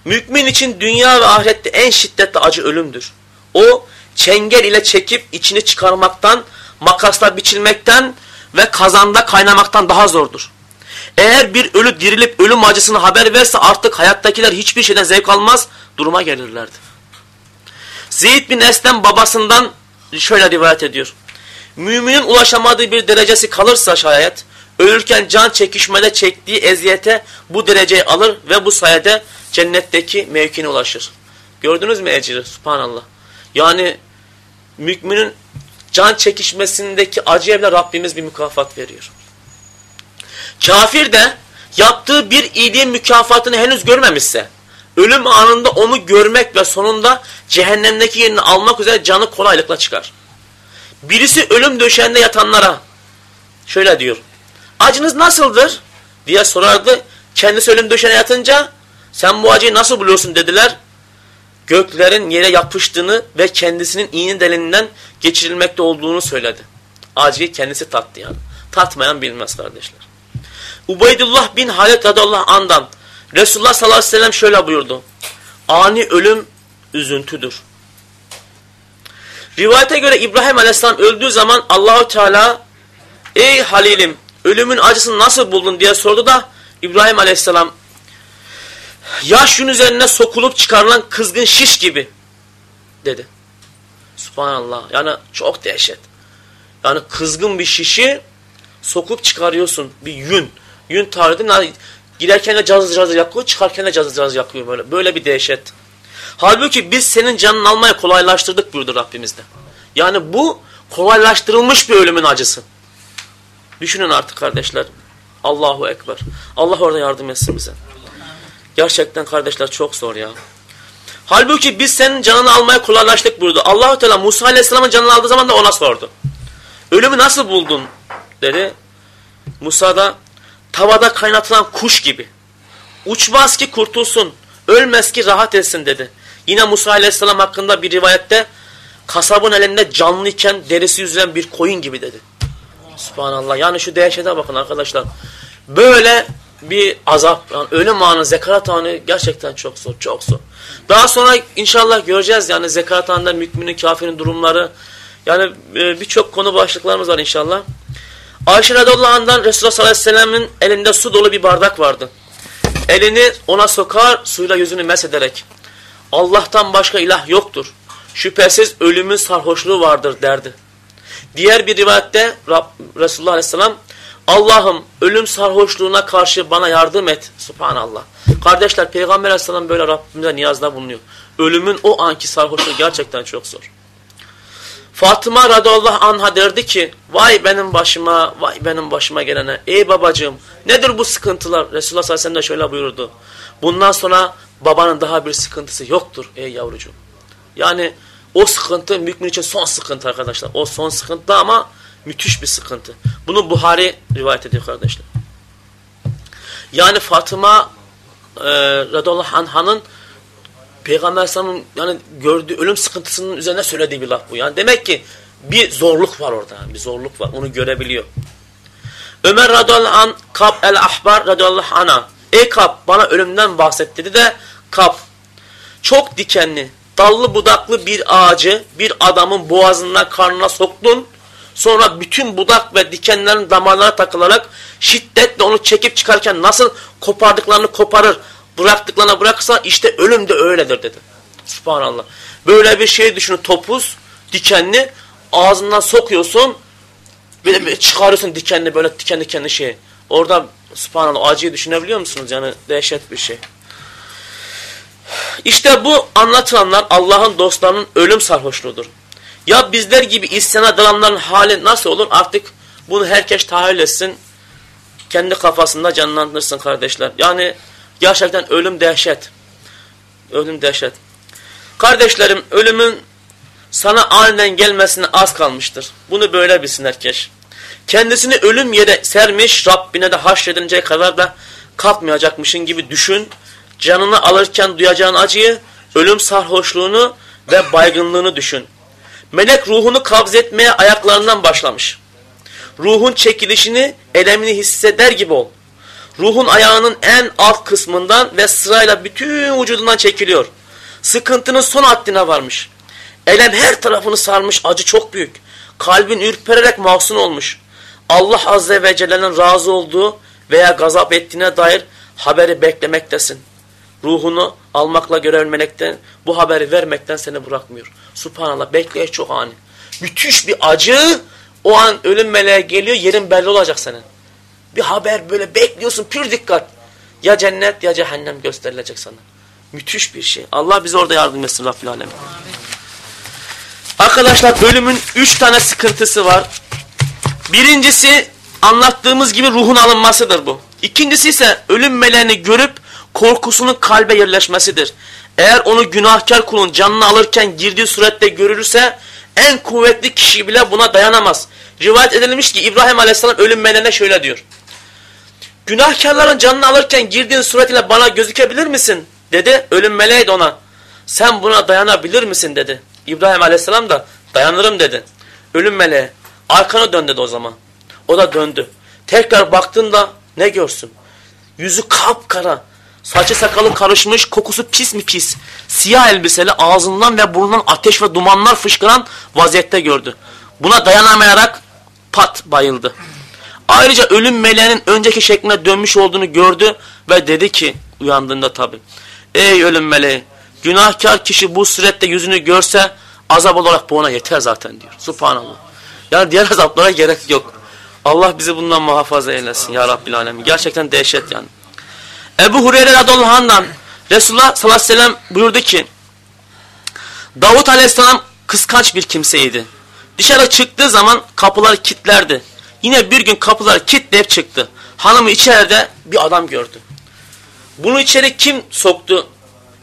Mümin için dünya ve ahirette en şiddetli acı ölümdür. O çengel ile çekip içini çıkarmaktan, makasla biçilmekten ve kazanda kaynamaktan daha zordur. Eğer bir ölü dirilip ölüm acısını haber verse artık hayattakiler hiçbir şeyden zevk almaz, duruma gelirlerdi. Zeyd bin Eslem babasından şöyle rivayet ediyor. Müminin ulaşamadığı bir derecesi kalırsa şayet, ölürken can çekişmede çektiği eziyete bu dereceyi alır ve bu sayede cennetteki mevkine ulaşır. Gördünüz mü ecri? Subhanallah. Yani müminin can çekişmesindeki acıya bile Rabbimiz bir mükafat veriyor. Kafir de yaptığı bir iyiliğin mükafatını henüz görmemişse, ölüm anında onu görmek ve sonunda cehennemdeki yerini almak üzere canı kolaylıkla çıkar. Birisi ölüm döşeğinde yatanlara şöyle diyor. Acınız nasıldır? diye sorardı. Kendisi ölüm döşeğine yatınca sen bu acıyı nasıl buluyorsun dediler. Göklerin yere yapıştığını ve kendisinin iğne deliğinden geçirilmekte olduğunu söyledi. Acıyı kendisi tattı yani. Tatmayan bilmez kardeşler. Ubeydullah bin Halid radıyallahu andan Resulullah sallallahu aleyhi ve sellem şöyle buyurdu. Ani ölüm üzüntüdür. Rivayete göre İbrahim aleyhisselam öldüğü zaman Allahu Teala ey Halilim ölümün acısını nasıl buldun diye sordu da İbrahim aleyhisselam yaşın üzerine sokulup çıkarılan kızgın şiş gibi dedi. Subhanallah. Yani çok dehşet. Yani kızgın bir şişi sokup çıkarıyorsun. Bir yün. Yün tarihi girerken de cazı cazı yakıyor, çıkarken de cazı cazı yakıyor böyle. Böyle bir dehşet. Halbuki biz senin canını almaya kolaylaştırdık buyurdu Rabbimizde. Yani bu kolaylaştırılmış bir ölümün acısı. Düşünün artık kardeşler. Allahu Ekber. Allah orada yardım etsin bize. Gerçekten kardeşler çok zor ya. Halbuki biz senin canını almaya kolaylaştık buyurdu. Allahu Teala Musa Aleyhisselam'ın canını aldığı zaman da ona sordu. Ölümü nasıl buldun? dedi. Musa da tavada kaynatılan kuş gibi. Uçmaz ki kurtulsun, ölmez ki rahat etsin dedi. Yine Musa Aleyhisselam hakkında bir rivayette kasabın elinde canlıyken derisi yüzülen bir koyun gibi dedi. Subhanallah. Yani şu dehşete bakın arkadaşlar. Böyle bir azap, yani ölüm anı, zekarat anı gerçekten çok zor, çok zor. Daha sonra inşallah göreceğiz yani zekarat anında müminin, kafirin durumları. Yani e, birçok konu başlıklarımız var inşallah. Ayşe radıyallahu anh'dan Resulullah sallallahu aleyhi ve sellem'in elinde su dolu bir bardak vardı. Elini ona sokar, suyla yüzünü mesederek. Allah'tan başka ilah yoktur. Şüphesiz ölümün sarhoşluğu vardır derdi. Diğer bir rivayette Rab, Resulullah aleyhisselam Allah'ım ölüm sarhoşluğuna karşı bana yardım et. Subhanallah. Kardeşler Peygamber aleyhisselam böyle Rabbimize niyazda bulunuyor. Ölümün o anki sarhoşluğu gerçekten çok zor. Fatıma radıyallahu anha derdi ki vay benim başıma vay benim başıma gelene. Ey babacığım nedir bu sıkıntılar? Resulullah sallallahu aleyhi ve sellem de şöyle buyurdu. Bundan sonra babanın daha bir sıkıntısı yoktur ey yavrucuğum. Yani o sıkıntı mümin için son sıkıntı arkadaşlar. O son sıkıntı ama müthiş bir sıkıntı. Bunu Buhari rivayet ediyor kardeşler. Yani Fatıma e, radıyallahu anh'ın Peygamber Aleyhisselam'ın yani gördüğü ölüm sıkıntısının üzerine söylediği bir laf bu. Yani demek ki bir zorluk var orada. Bir zorluk var. Onu görebiliyor. Ömer radıyallahu an Kab el-Ahbar radıyallahu anha Ey Kab bana ölümden bahset dedi de Kab çok dikenli, dallı budaklı bir ağacı bir adamın boğazından karnına soktun. Sonra bütün budak ve dikenlerin damarlara takılarak şiddetle onu çekip çıkarken nasıl kopardıklarını koparır, bıraktıklarına bırakırsa işte ölüm de öyledir dedi. Subhanallah. Böyle bir şey düşünün topuz, dikenli ağzından sokuyorsun böyle çıkarıyorsun dikenli böyle diken dikenli şey. Orada subhanallah acıyı düşünebiliyor musunuz? Yani dehşet bir şey. İşte bu anlatılanlar Allah'ın dostlarının ölüm sarhoşluğudur. Ya bizler gibi isyana dalanların hali nasıl olur? Artık bunu herkes tahayyül etsin. Kendi kafasında canlandırsın kardeşler. Yani gerçekten ölüm dehşet. Ölüm dehşet. Kardeşlerim ölümün sana aniden gelmesine az kalmıştır. Bunu böyle bilsin herkes. Kendisini ölüm yere sermiş Rabbine de haşredinceye kadar da kalkmayacakmışın gibi düşün. Canını alırken duyacağın acıyı, ölüm sarhoşluğunu ve baygınlığını düşün. Melek ruhunu kabz etmeye ayaklarından başlamış. Ruhun çekilişini, elemini hisseder gibi ol. Ruhun ayağının en alt kısmından ve sırayla bütün vücudundan çekiliyor. Sıkıntının son haddine varmış. Elem her tarafını sarmış, acı çok büyük. Kalbin ürpererek mahzun olmuş. Allah Azze ve Celle'nin razı olduğu veya gazap ettiğine dair haberi beklemektesin. Ruhunu almakla görevlenmekten, bu haberi vermekten seni bırakmıyor. Subhanallah bekleyiş çok ani. Müthiş bir acı, o an ölüm meleği geliyor, yerin belli olacak senin. Bir haber böyle bekliyorsun, pür dikkat. Ya cennet ya cehennem gösterilecek sana. Müthiş bir şey. Allah bize orada yardım etsin Rabbil Alem. Arkadaşlar ölümün üç tane sıkıntısı var. Birincisi anlattığımız gibi ruhun alınmasıdır bu. İkincisi ise ölüm meleğini görüp korkusunun kalbe yerleşmesidir. Eğer onu günahkar kulun canını alırken girdiği surette görülürse en kuvvetli kişi bile buna dayanamaz. Rivayet edilmiş ki İbrahim Aleyhisselam ölüm meleğine şöyle diyor. Günahkarların canını alırken girdiğin suretiyle bana gözükebilir misin? Dedi. Ölüm meleği de ona. Sen buna dayanabilir misin? dedi. İbrahim Aleyhisselam da dayanırım dedi. Ölüm meleği. Arkana dön dedi o zaman. O da döndü. Tekrar baktığında ne görsün? Yüzü kapkara. Saçı sakalı karışmış, kokusu pis mi pis. Siyah elbiseli ağzından ve burnundan ateş ve dumanlar fışkıran vaziyette gördü. Buna dayanamayarak pat bayıldı. Ayrıca ölüm meleğinin önceki şekline dönmüş olduğunu gördü ve dedi ki uyandığında tabi. Ey ölüm meleği günahkar kişi bu surette yüzünü görse azap olarak bu ona yeter zaten diyor. Subhanallah. Yani diğer [laughs] azaplara gerek yok. Allah bizi bundan muhafaza eylesin ya Rabbil Alemin. Gerçekten dehşet yani. Ebu Hureyre radıyallahu anh'dan Resulullah sallallahu aleyhi ve sellem buyurdu ki Davut aleyhisselam kıskanç bir kimseydi. Dışarı çıktığı zaman kapıları kilitlerdi. Yine bir gün kapıları kilitleyip çıktı. Hanımı içeride bir adam gördü. Bunu içeri kim soktu?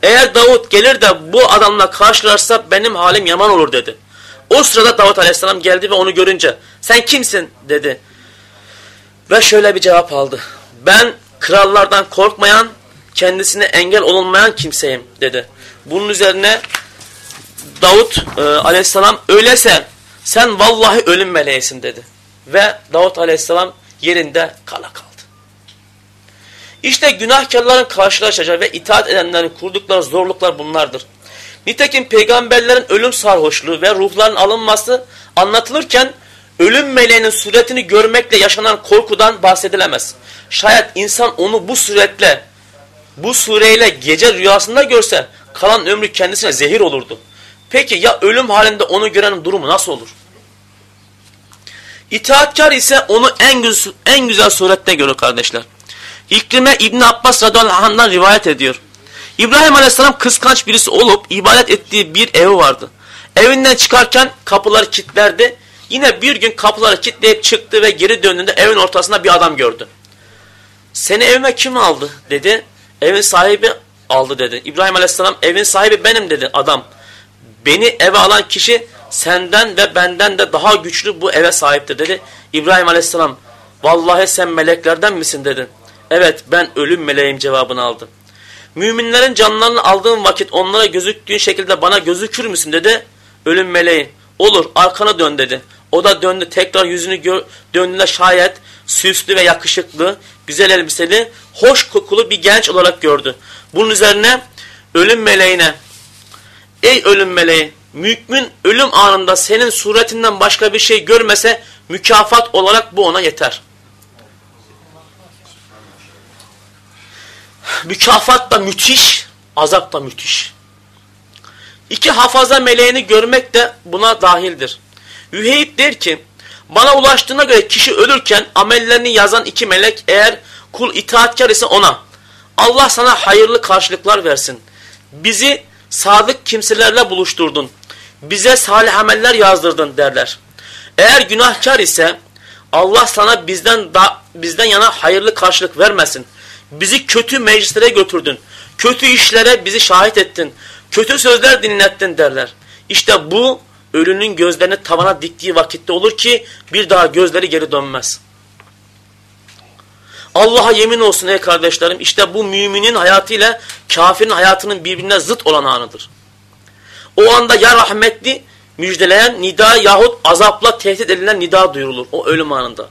Eğer Davut gelir de bu adamla karşılarsa benim halim yaman olur dedi. O sırada Davut Aleyhisselam geldi ve onu görünce sen kimsin dedi. Ve şöyle bir cevap aldı. Ben krallardan korkmayan, kendisine engel olunmayan kimseyim dedi. Bunun üzerine Davut e, Aleyhisselam öyleyse sen vallahi ölüm meleğisin dedi. Ve Davut Aleyhisselam yerinde kala kaldı. İşte günahkarların karşılaşacağı ve itaat edenlerin kurdukları zorluklar bunlardır. Nitekim peygamberlerin ölüm sarhoşluğu ve ruhların alınması anlatılırken ölüm meleğinin suretini görmekle yaşanan korkudan bahsedilemez. Şayet insan onu bu suretle, bu sureyle gece rüyasında görse kalan ömrü kendisine zehir olurdu. Peki ya ölüm halinde onu görenin durumu nasıl olur? İtaatkar ise onu en güzel, en güzel surette görür kardeşler. İkrime İbni Abbas radıyallahu anh'dan rivayet ediyor. İbrahim aleyhisselam kıskanç birisi olup ibadet ettiği bir evi vardı. Evinden çıkarken kapıları kilitlerdi. Yine bir gün kapıları kilitleyip çıktı ve geri döndüğünde evin ortasında bir adam gördü. Seni evime kim aldı dedi. Evin sahibi aldı dedi. İbrahim aleyhisselam evin sahibi benim dedi adam. Beni eve alan kişi senden ve benden de daha güçlü bu eve sahiptir dedi. İbrahim aleyhisselam vallahi sen meleklerden misin dedi. Evet ben ölüm meleğim cevabını aldı. Müminlerin canlarını aldığım vakit onlara gözüktüğün şekilde bana gözükür müsün dedi. Ölüm meleği olur arkana dön dedi. O da döndü tekrar yüzünü gör, döndüğünde şayet süslü ve yakışıklı, güzel elbiseli, hoş kokulu bir genç olarak gördü. Bunun üzerine ölüm meleğine ey ölüm meleği mümin ölüm anında senin suretinden başka bir şey görmese mükafat olarak bu ona yeter. Mükafat da müthiş, azap da müthiş. İki hafaza meleğini görmek de buna dahildir. Üheyb der ki, bana ulaştığına göre kişi ölürken amellerini yazan iki melek eğer kul itaatkar ise ona, Allah sana hayırlı karşılıklar versin. Bizi sadık kimselerle buluşturdun. Bize salih ameller yazdırdın derler. Eğer günahkar ise Allah sana bizden da, bizden yana hayırlı karşılık vermesin. Bizi kötü meclislere götürdün. Kötü işlere bizi şahit ettin. Kötü sözler dinlettin derler. İşte bu ölünün gözlerini tavana diktiği vakitte olur ki bir daha gözleri geri dönmez. Allah'a yemin olsun ey kardeşlerim işte bu müminin hayatıyla kafirin hayatının birbirine zıt olan anıdır. O anda ya rahmetli müjdeleyen nida yahut azapla tehdit edilen nida duyurulur o ölüm anında.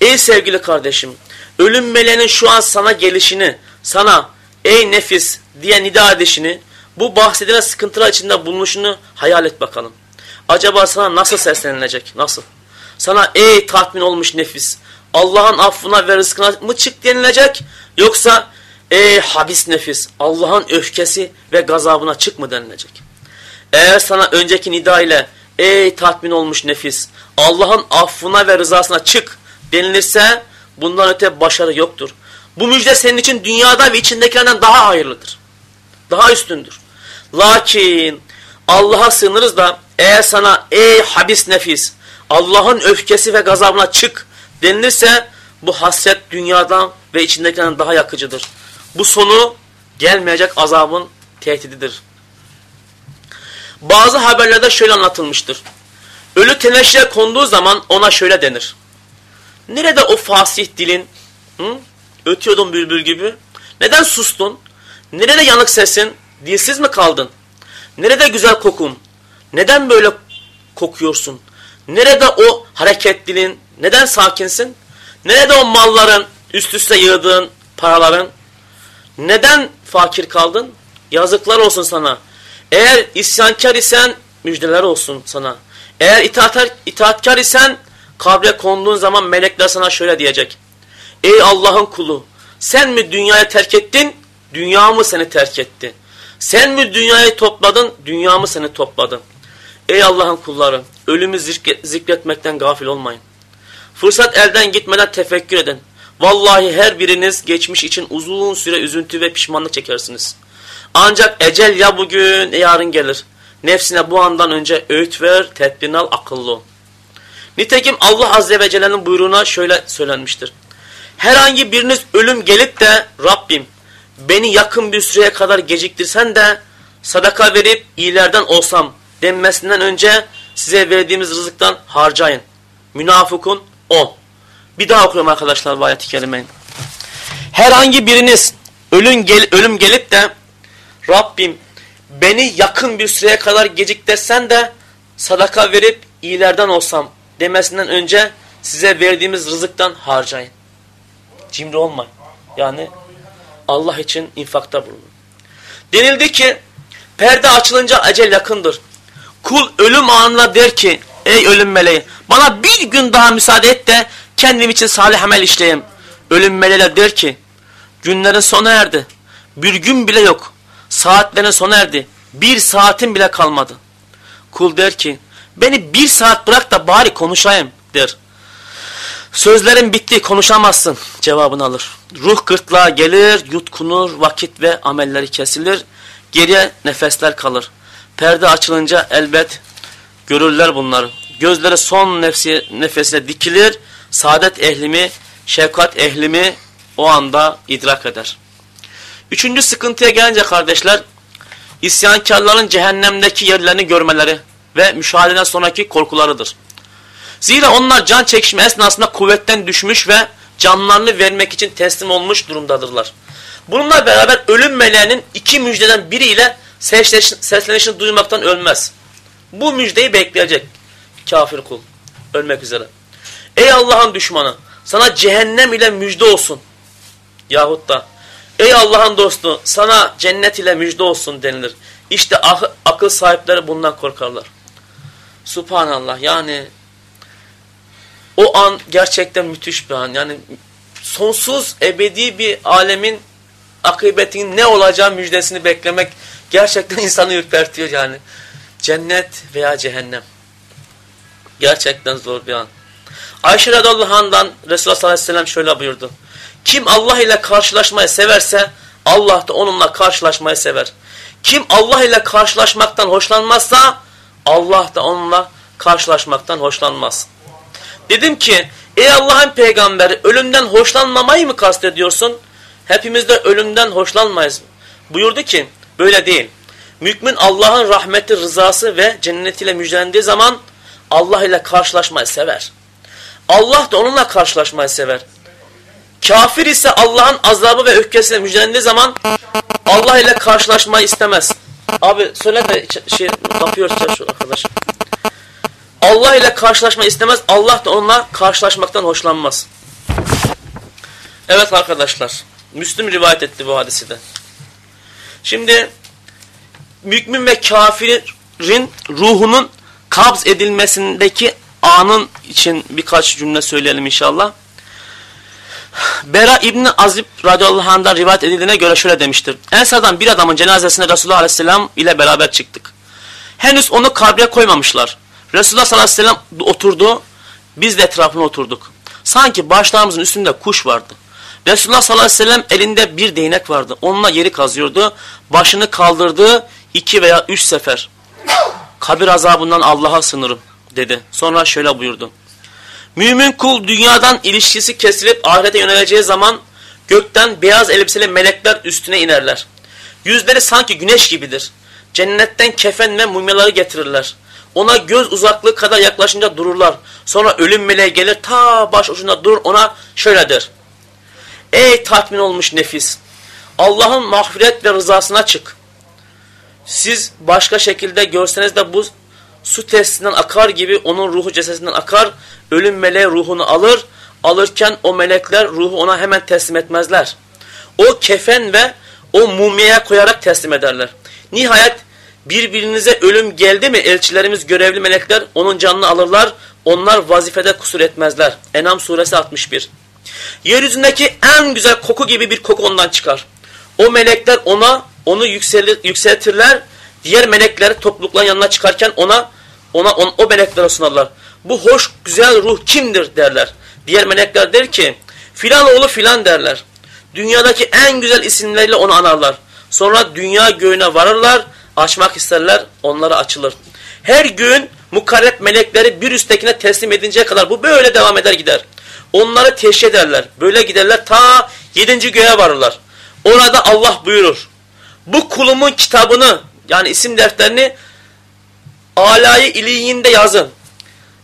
Ey sevgili kardeşim ölüm meleğinin şu an sana gelişini sana ey nefis diye nida edişini bu bahsedilen sıkıntılar içinde bulunuşunu hayal et bakalım. Acaba sana nasıl seslenilecek? Nasıl? Sana ey tatmin olmuş nefis Allah'ın affına ve rızkına mı çık denilecek? Yoksa ey habis nefis Allah'ın öfkesi ve gazabına çık mı denilecek? Eğer sana önceki nida ile ey tatmin olmuş nefis Allah'ın affına ve rızasına çık denilirse bundan öte başarı yoktur. Bu müjde senin için dünyada ve içindekilerden daha hayırlıdır. Daha üstündür. Lakin Allah'a sığınırız da eğer sana ey habis nefis Allah'ın öfkesi ve gazabına çık denilirse bu hasret dünyadan ve içindekilerden daha yakıcıdır. Bu sonu gelmeyecek azabın tehdididir. Bazı haberlerde şöyle anlatılmıştır. Ölü teneşire konduğu zaman ona şöyle denir. Nerede o fasih dilin? Hı? Ötüyordun bülbül gibi. Neden sustun? Nerede yanık sesin? Dilsiz mi kaldın? Nerede güzel kokun? Neden böyle kokuyorsun? Nerede o hareketliliğin? Neden sakinsin? Nerede o malların, üst üste yığdığın paraların? Neden fakir kaldın? Yazıklar olsun sana. Eğer isyankar isen müjdeler olsun sana. Eğer itaatkar, itaatkar isen kabre konduğun zaman melekler sana şöyle diyecek. Ey Allah'ın kulu sen mi dünyaya terk ettin, dünya mı seni terk etti? Sen mi dünyayı topladın, dünya mı seni topladı? Ey Allah'ın kulları ölümü zikretmekten gafil olmayın. Fırsat elden gitmeden tefekkür edin. Vallahi her biriniz geçmiş için uzun süre üzüntü ve pişmanlık çekersiniz. Ancak ecel ya bugün ya yarın gelir. Nefsine bu andan önce öğüt ver, tedbirini al, akıllı ol. Nitekim Allah Azze ve Celle'nin buyruğuna şöyle söylenmiştir. Herhangi biriniz ölüm gelip de Rabbim beni yakın bir süreye kadar geciktirsen de sadaka verip iyilerden olsam denmesinden önce size verdiğimiz rızıktan harcayın. Münafıkun 10. Bir daha okuyorum arkadaşlar bu ayet-i kerimeyi. Herhangi biriniz ölüm, gel ölüm gelip de Rabbim beni yakın bir süreye kadar geciktirsen de sadaka verip iyilerden olsam demesinden önce size verdiğimiz rızıktan harcayın. Cimri olmayın. Yani Allah için infakta bulunun. Denildi ki perde açılınca ecel yakındır. Kul ölüm anına der ki ey ölüm meleği bana bir gün daha müsaade et de kendim için salih amel işleyeyim. Ölüm meleği der ki günlerin sona erdi. Bir gün bile yok. Saatlerin sona erdi. Bir saatin bile kalmadı. Kul der ki beni bir saat bırak da bari konuşayım der. Sözlerin bitti konuşamazsın cevabını alır. Ruh gırtlağa gelir, yutkunur, vakit ve amelleri kesilir. Geriye nefesler kalır. Perde açılınca elbet görürler bunları. Gözleri son nefsi, nefesine dikilir. Saadet ehlimi, şefkat ehlimi o anda idrak eder. Üçüncü sıkıntıya gelince kardeşler, isyankarların cehennemdeki yerlerini görmeleri ve müşahededen sonraki korkularıdır. Zira onlar can çekişme esnasında kuvvetten düşmüş ve canlarını vermek için teslim olmuş durumdadırlar. Bununla beraber ölüm meleğinin iki müjdeden biriyle seslenişini duymaktan ölmez. Bu müjdeyi bekleyecek kafir kul ölmek üzere. Ey Allah'ın düşmanı sana cehennem ile müjde olsun. Yahut da ey Allah'ın dostu sana cennet ile müjde olsun denilir. İşte ak akıl sahipleri bundan korkarlar. Subhanallah yani o an gerçekten müthiş bir an. Yani sonsuz ebedi bir alemin akıbetinin ne olacağı müjdesini beklemek gerçekten [laughs] insanı ürpertiyor yani. Cennet veya cehennem. Gerçekten zor bir an. Ayşe radıyallahu anh'dan Resulullah sallallahu aleyhi ve sellem şöyle buyurdu. Kim Allah ile karşılaşmayı severse Allah da onunla karşılaşmayı sever. Kim Allah ile karşılaşmaktan hoşlanmazsa Allah da onunla karşılaşmaktan hoşlanmaz. Dedim ki ey Allah'ın peygamberi ölümden hoşlanmamayı mı kastediyorsun? Hepimiz de ölümden hoşlanmayız. Buyurdu ki böyle değil. Mümin Allah'ın rahmeti, rızası ve cennetiyle müjdelendiği zaman Allah ile karşılaşmayı sever. Allah da onunla karşılaşmayı sever. Kafir ise Allah'ın azabı ve öfkesiyle müjdelendiği zaman Allah ile karşılaşmayı istemez. Abi söyle de şey kapıyor şu arkadaş. Allah ile karşılaşmayı istemez. Allah da onunla karşılaşmaktan hoşlanmaz. Evet arkadaşlar. Müslüm rivayet etti bu hadisi de. Şimdi mümin ve kafirin ruhunun kabz edilmesindeki anın için birkaç cümle söyleyelim inşallah. Bera İbni Azib radıyallahu anh'dan rivayet edildiğine göre şöyle demiştir. Ensardan bir adamın cenazesine Resulullah aleyhisselam ile beraber çıktık. Henüz onu kabre koymamışlar. Resulullah sallallahu aleyhi ve sellem oturdu. Biz de etrafına oturduk. Sanki başlarımızın üstünde kuş vardı. Resulullah sallallahu aleyhi ve sellem elinde bir değnek vardı. Onunla yeri kazıyordu. Başını kaldırdı iki veya üç sefer. Kabir azabından Allah'a sınırım dedi. Sonra şöyle buyurdu. Mümin kul dünyadan ilişkisi kesilip ahirete yöneleceği zaman gökten beyaz elbiseli melekler üstüne inerler. Yüzleri sanki güneş gibidir. Cennetten kefen ve mumyaları getirirler. Ona göz uzaklığı kadar yaklaşınca dururlar. Sonra ölüm meleği gelir ta baş ucunda durur ona şöyle der. Ey tatmin olmuş nefis! Allah'ın mağfiret ve rızasına çık. Siz başka şekilde görseniz de bu su testinden akar gibi onun ruhu cesedinden akar. Ölüm meleği ruhunu alır. Alırken o melekler ruhu ona hemen teslim etmezler. O kefen ve o mumyaya koyarak teslim ederler. Nihayet birbirinize ölüm geldi mi elçilerimiz görevli melekler onun canını alırlar. Onlar vazifede kusur etmezler. Enam suresi 61. Yeryüzündeki en güzel koku gibi bir koku ondan çıkar. O melekler ona onu yükselir, yükseltirler. Diğer melekler toplulukların yanına çıkarken ona ona on, o meleklere sunarlar. Bu hoş güzel ruh kimdir derler. Diğer melekler der ki filan oğlu filan derler. Dünyadaki en güzel isimleriyle onu anarlar. Sonra dünya göğüne varırlar, açmak isterler, onlara açılır. Her gün mukarreb melekleri bir üsttekine teslim edinceye kadar bu böyle devam eder gider. Onları teşhis ederler. Böyle giderler ta yedinci göğe varırlar. Orada Allah buyurur. Bu kulumun kitabını yani isim defterini alayı iliyinde yazın.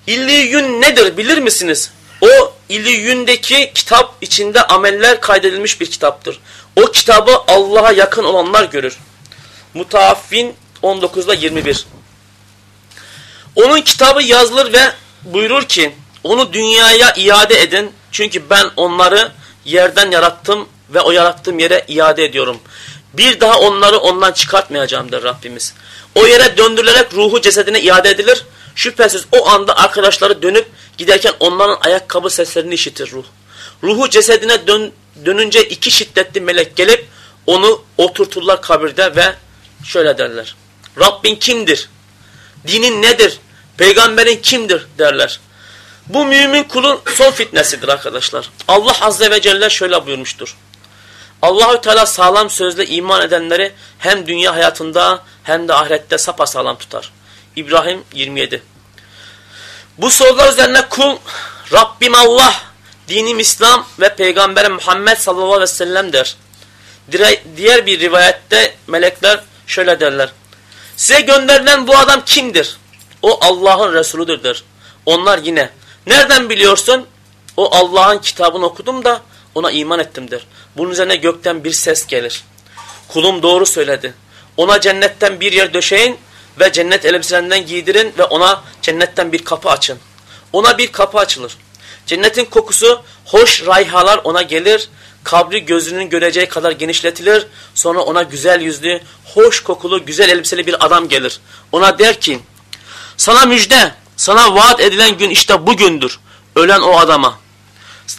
İlliyün nedir bilir misiniz? O İlliyündeki kitap içinde ameller kaydedilmiş bir kitaptır. O kitabı Allah'a yakın olanlar görür. Mutaffin 19'da 21. Onun kitabı yazılır ve buyurur ki onu dünyaya iade edin. Çünkü ben onları yerden yarattım ve o yarattığım yere iade ediyorum. Bir daha onları ondan çıkartmayacağım der Rabbimiz. O yere döndürülerek ruhu cesedine iade edilir. Şüphesiz o anda arkadaşları dönüp giderken onların ayakkabı seslerini işitir ruh. Ruhu cesedine dön, dönünce iki şiddetli melek gelip onu oturturlar kabirde ve şöyle derler. Rabbin kimdir? Dinin nedir? Peygamberin kimdir derler. Bu mümin kulun son fitnesidir arkadaşlar. Allah Azze ve Celle şöyle buyurmuştur. Allahü Teala sağlam sözle iman edenleri hem dünya hayatında hem de ahirette sapasağlam tutar. İbrahim 27 Bu sorular üzerine kul Rabbim Allah, dinim İslam ve Peygamberim Muhammed sallallahu aleyhi ve sellem der. Diğer bir rivayette melekler şöyle derler. Size gönderilen bu adam kimdir? O Allah'ın Resulüdür der. Onlar yine nereden biliyorsun? O Allah'ın kitabını okudum da ona iman ettim der. Bunun üzerine gökten bir ses gelir. Kulum doğru söyledi. Ona cennetten bir yer döşeyin ve cennet elbiselerinden giydirin ve ona cennetten bir kapı açın. Ona bir kapı açılır. Cennetin kokusu, hoş rayhalar ona gelir. kabri gözünün göreceği kadar genişletilir. Sonra ona güzel yüzlü, hoş kokulu, güzel elbiseli bir adam gelir. Ona der ki, sana müjde, sana vaat edilen gün işte bugündür. Ölen o adama.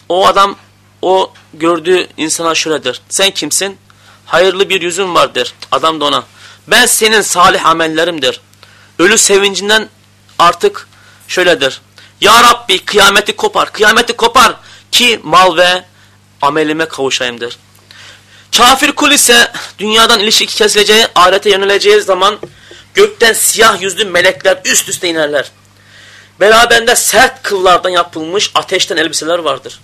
O adam o gördüğü insana şöyle der. Sen kimsin? Hayırlı bir yüzün var der. Adam da ona. Ben senin salih amellerimdir. Ölü sevincinden artık şöyledir. Ya Rabbi kıyameti kopar, kıyameti kopar ki mal ve amelime kavuşayım der. Kafir kul ise dünyadan ilişki kesileceği, ahirete yöneleceği zaman gökten siyah yüzlü melekler üst üste inerler. Beraberinde sert kıllardan yapılmış ateşten elbiseler vardır.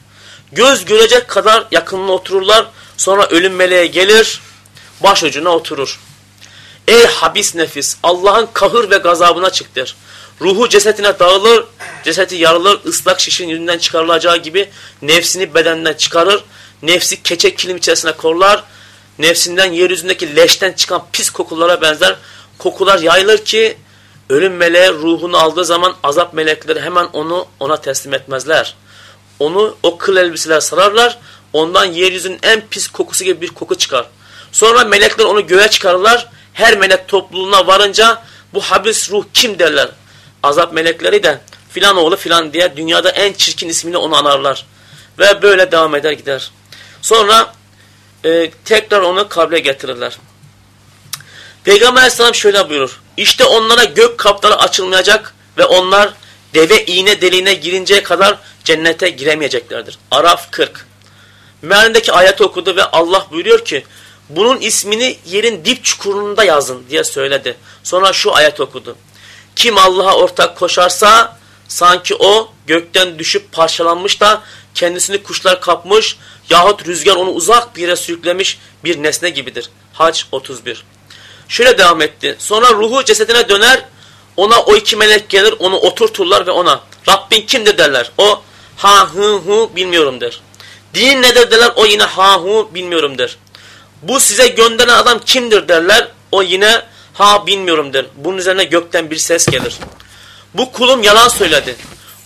Göz görecek kadar yakınına otururlar. Sonra ölüm meleği gelir, başucuna oturur. Ey habis nefis, Allah'ın kahır ve gazabına çıktır. Ruhu cesetine dağılır, ceseti yarılır, ıslak şişin yüzünden çıkarılacağı gibi nefsini bedeninden çıkarır. Nefsi keçe kilim içerisine korlar. Nefsinden yeryüzündeki leşten çıkan pis kokulara benzer kokular yayılır ki ölüm meleği ruhunu aldığı zaman azap melekleri hemen onu ona teslim etmezler. Onu o kıl elbiseler sararlar. Ondan yeryüzünün en pis kokusu gibi bir koku çıkar. Sonra melekler onu göğe çıkarırlar. Her melek topluluğuna varınca bu habis ruh kim derler. Azap melekleri de filan oğlu filan diye dünyada en çirkin ismini onu anarlar. Ve böyle devam eder gider. Sonra e, tekrar onu kabre getirirler. Peygamber aleyhisselam şöyle buyurur. İşte onlara gök kapları açılmayacak ve onlar deve iğne deliğine girinceye kadar cennete giremeyeceklerdir. Araf 40. Mealindeki ayet okudu ve Allah buyuruyor ki bunun ismini yerin dip çukurunda yazın diye söyledi. Sonra şu ayet okudu. Kim Allah'a ortak koşarsa sanki o gökten düşüp parçalanmış da kendisini kuşlar kapmış yahut rüzgar onu uzak bir yere sürüklemiş bir nesne gibidir. Hac 31. Şöyle devam etti. Sonra ruhu cesedine döner ona o iki melek gelir onu oturturlar ve ona Rabbin kimdir derler. O ha hı hu bilmiyorum der. Din nedir derler o yine ha hu bilmiyorum der. Bu size gönderen adam kimdir derler o yine ha bilmiyorum der. Bunun üzerine gökten bir ses gelir. Bu kulum yalan söyledi.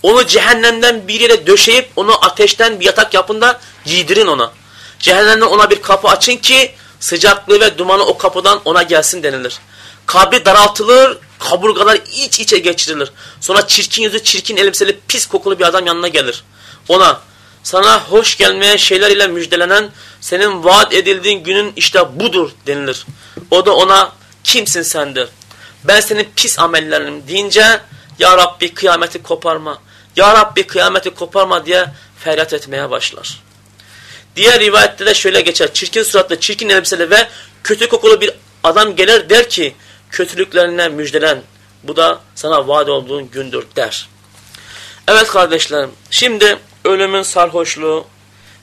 Onu cehennemden bir yere döşeyip onu ateşten bir yatak yapın da giydirin ona. Cehennemden ona bir kapı açın ki sıcaklığı ve dumanı o kapıdan ona gelsin denilir. Kabri daraltılır, kaburgalar iç içe geçirilir. Sonra çirkin yüzü çirkin elbiseli pis kokulu bir adam yanına gelir. Ona sana hoş gelmeyen şeyler ile müjdelenen senin vaat edildiğin günün işte budur denilir. O da ona kimsin sendir? Ben senin pis amellerinim deyince ya Rabbi kıyameti koparma. Ya Rabbi kıyameti koparma diye feryat etmeye başlar. Diğer rivayette de şöyle geçer. Çirkin suratlı, çirkin elbiseli ve kötü kokulu bir adam gelir der ki kötülüklerine müjdelen. Bu da sana vaat olduğun gündür der. Evet kardeşlerim şimdi ölümün sarhoşluğu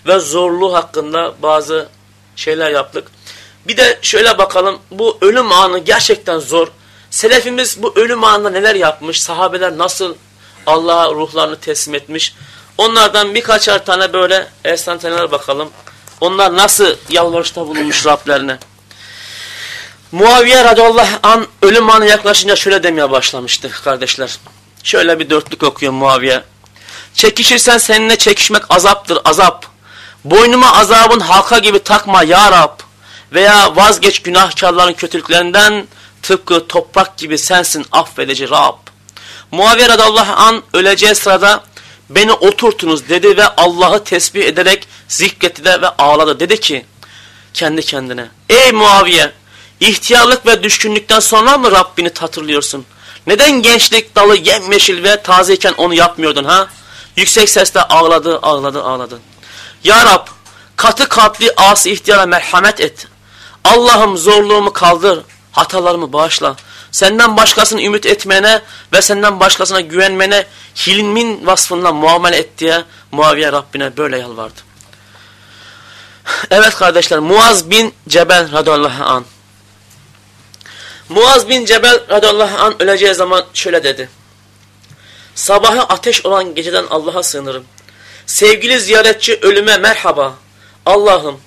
ve zorluğu hakkında bazı şeyler yaptık. Bir de şöyle bakalım bu ölüm anı gerçekten zor. Selefimiz bu ölüm anında neler yapmış? Sahabeler nasıl Allah'a ruhlarını teslim etmiş? Onlardan birkaçar tane böyle esanteneler bakalım. Onlar nasıl yalvarışta bulunmuş Rablerine. Muaviye radıyallahu an ölüm anı yaklaşınca şöyle demeye başlamıştı kardeşler. Şöyle bir dörtlük okuyor Muaviye. Çekişirsen seninle çekişmek azaptır azap. Boynuma azabın halka gibi takma ya Rab. Veya vazgeç günahkarların kötülüklerinden tıpkı toprak gibi sensin affedici Rab. Muaviye radıyallahu an öleceği sırada beni oturtunuz dedi ve Allah'ı tesbih ederek zikretti de ve ağladı. Dedi ki kendi kendine ey Muaviye ihtiyarlık ve düşkünlükten sonra mı Rabbini hatırlıyorsun? Neden gençlik dalı yemyeşil ve tazeyken onu yapmıyordun ha? Yüksek sesle ağladı ağladı ağladı. Ya Rab katı kalpli asi ihtiyara merhamet et. Allah'ım zorluğumu kaldır hatalarımı bağışla. Senden başkasını ümit etmene ve senden başkasına güvenmene hilmin vasfından muamele et diye Muaviye Rabbine böyle yalvardı. Evet kardeşler Muaz bin Cebel radıyallahu an. Muaz bin Cebel radıyallahu an öleceği zaman şöyle dedi. Sabahı ateş olan geceden Allah'a sığınırım. Sevgili ziyaretçi ölüme merhaba. Allah'ım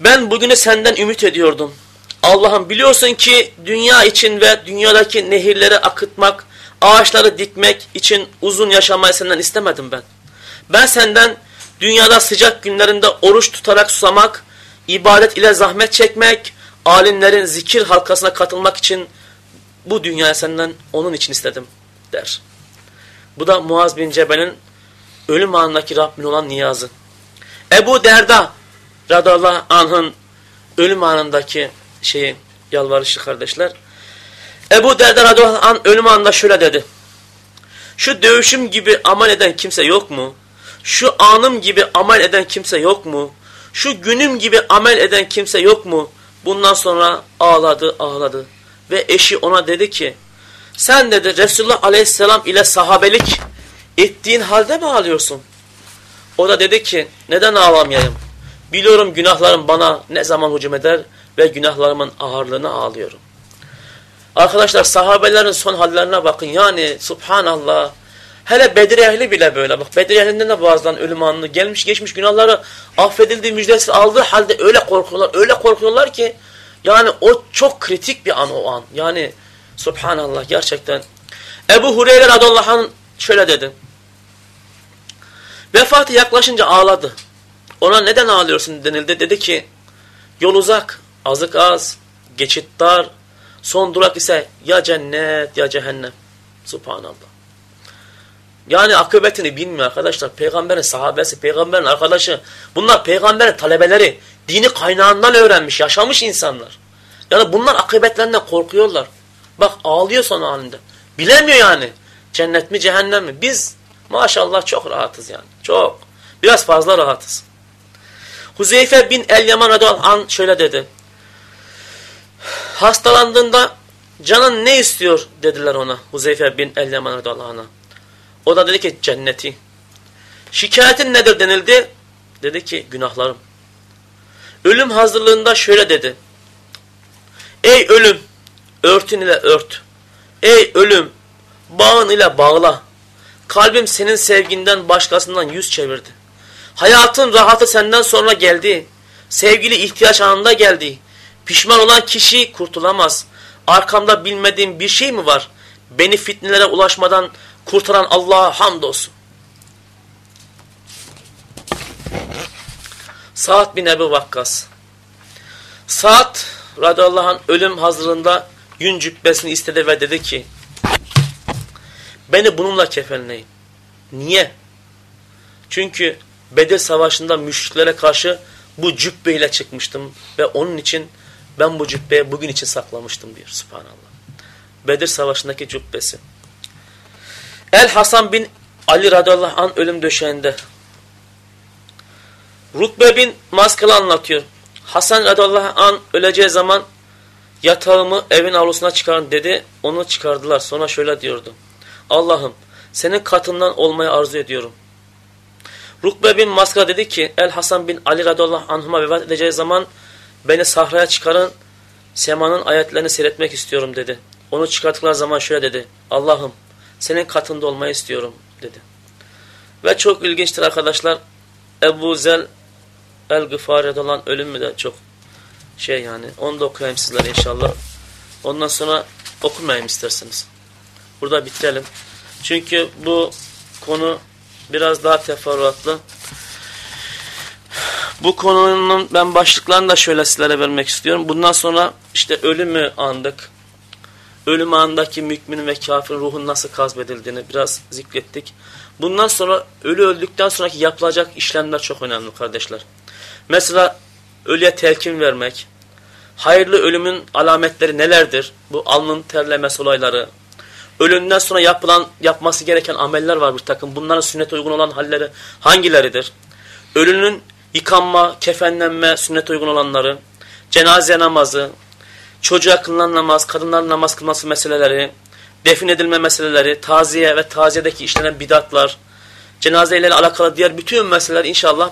ben bugünü senden ümit ediyordum. Allah'ım biliyorsun ki dünya için ve dünyadaki nehirleri akıtmak, ağaçları dikmek için uzun yaşamayı senden istemedim ben. Ben senden dünyada sıcak günlerinde oruç tutarak susamak, ibadet ile zahmet çekmek, alimlerin zikir halkasına katılmak için bu dünyaya senden onun için istedim der. Bu da Muaz bin Cebel'in ölüm anındaki Rabbin olan niyazı. Ebu Derda radallahu anh'ın ölüm anındaki şeyi yalvarışı kardeşler. Ebu Derda radallahu anh ölüm anında şöyle dedi. Şu dövüşüm gibi amel eden kimse yok mu? Şu anım gibi amel eden kimse yok mu? Şu günüm gibi amel eden kimse yok mu? Bundan sonra ağladı ağladı. Ve eşi ona dedi ki sen dedi Resulullah aleyhisselam ile sahabelik ettiğin halde mi ağlıyorsun? O da dedi ki neden ağlamayayım? Biliyorum günahlarım bana ne zaman hücum eder ve günahlarımın ağırlığını ağlıyorum. Arkadaşlar sahabelerin son hallerine bakın. Yani subhanallah. Hele Bedir ehli bile böyle. Bak Bedir ehlinden de bazılarının ölüm anını gelmiş geçmiş günahları affedildiği müjdesi aldığı halde öyle korkuyorlar. Öyle korkuyorlar ki yani o çok kritik bir an o an. Yani subhanallah gerçekten. Ebu Hureyre radıyallahu anh şöyle dedi. Vefatı yaklaşınca ağladı. Ona neden ağlıyorsun denildi. Dedi ki yol uzak, azık az, geçit dar, son durak ise ya cennet ya cehennem. Subhanallah. Yani akıbetini bilmiyor arkadaşlar. Peygamberin sahabesi, peygamberin arkadaşı. Bunlar peygamberin talebeleri. Dini kaynağından öğrenmiş, yaşamış insanlar. Yani bunlar akıbetlerinden korkuyorlar. Bak ağlıyor son halinde. Bilemiyor yani. Cennet mi cehennem mi? Biz maşallah çok rahatız yani. Çok. Biraz fazla rahatız. Huzeyfe bin El-Yaman an şöyle dedi. Hastalandığında canın ne istiyor dediler ona. Huzeyfe bin El-Yaman an'a. O da dedi ki cenneti. Şikayetin nedir denildi? Dedi ki günahlarım. Ölüm hazırlığında şöyle dedi. Ey ölüm örtün ile ört. Ey ölüm bağın ile bağla. Kalbim senin sevginden başkasından yüz çevirdi. Hayatın rahatı senden sonra geldi. Sevgili ihtiyaç anında geldi. Pişman olan kişi kurtulamaz. Arkamda bilmediğim bir şey mi var? Beni fitnelere ulaşmadan kurtaran Allah'a hamdolsun. Saat bin Ebu Vakkas. Saat radıyallahu anh ölüm hazırlığında yün cübbesini istedi ve dedi ki beni bununla kefenleyin. Niye? Çünkü Bedir Savaşı'nda müşriklere karşı bu cübbeyle çıkmıştım ve onun için ben bu cübbeyi bugün için saklamıştım diyor subhanallah. Bedir Savaşı'ndaki cübbesi. El Hasan bin Ali radıyallahu anh ölüm döşeğinde. Rutbe bin Maskala anlatıyor. Hasan radıyallahu anh öleceği zaman yatağımı evin avlusuna çıkarın dedi. Onu çıkardılar. Sonra şöyle diyordu. Allah'ım senin katından olmayı arzu ediyorum. Rukbe bin Maskara dedi ki El Hasan bin Ali radıyallahu anhuma vefat edeceği zaman beni sahraya çıkarın semanın ayetlerini seyretmek istiyorum dedi. Onu çıkarttıkları zaman şöyle dedi. Allah'ım senin katında olmayı istiyorum dedi. Ve çok ilginçtir arkadaşlar. Ebu Zel El-Gıfari'de olan ölümü de çok şey yani. Onu da okuyayım sizlere inşallah. Ondan sonra okumayayım isterseniz. Burada bitirelim. Çünkü bu konu biraz daha teferruatlı. Bu konunun ben başlıklarını da şöyle sizlere vermek istiyorum. Bundan sonra işte ölümü andık. Ölüm anındaki mükmin ve kafirin ruhun nasıl kazbedildiğini biraz zikrettik. Bundan sonra ölü öldükten sonraki yapılacak işlemler çok önemli kardeşler. Mesela ölüye telkin vermek, hayırlı ölümün alametleri nelerdir? Bu alnın terlemesi olayları, ölümden sonra yapılan yapması gereken ameller var bir takım. Bunların sünnet uygun olan halleri hangileridir? Ölünün yıkanma, kefenlenme, sünnet uygun olanları, cenaze namazı, çocuğa kılınan namaz, kadınların namaz kılması meseleleri, defin edilme meseleleri, taziye ve taziyedeki işlenen bidatlar, cenaze ile alakalı diğer bütün meseleler inşallah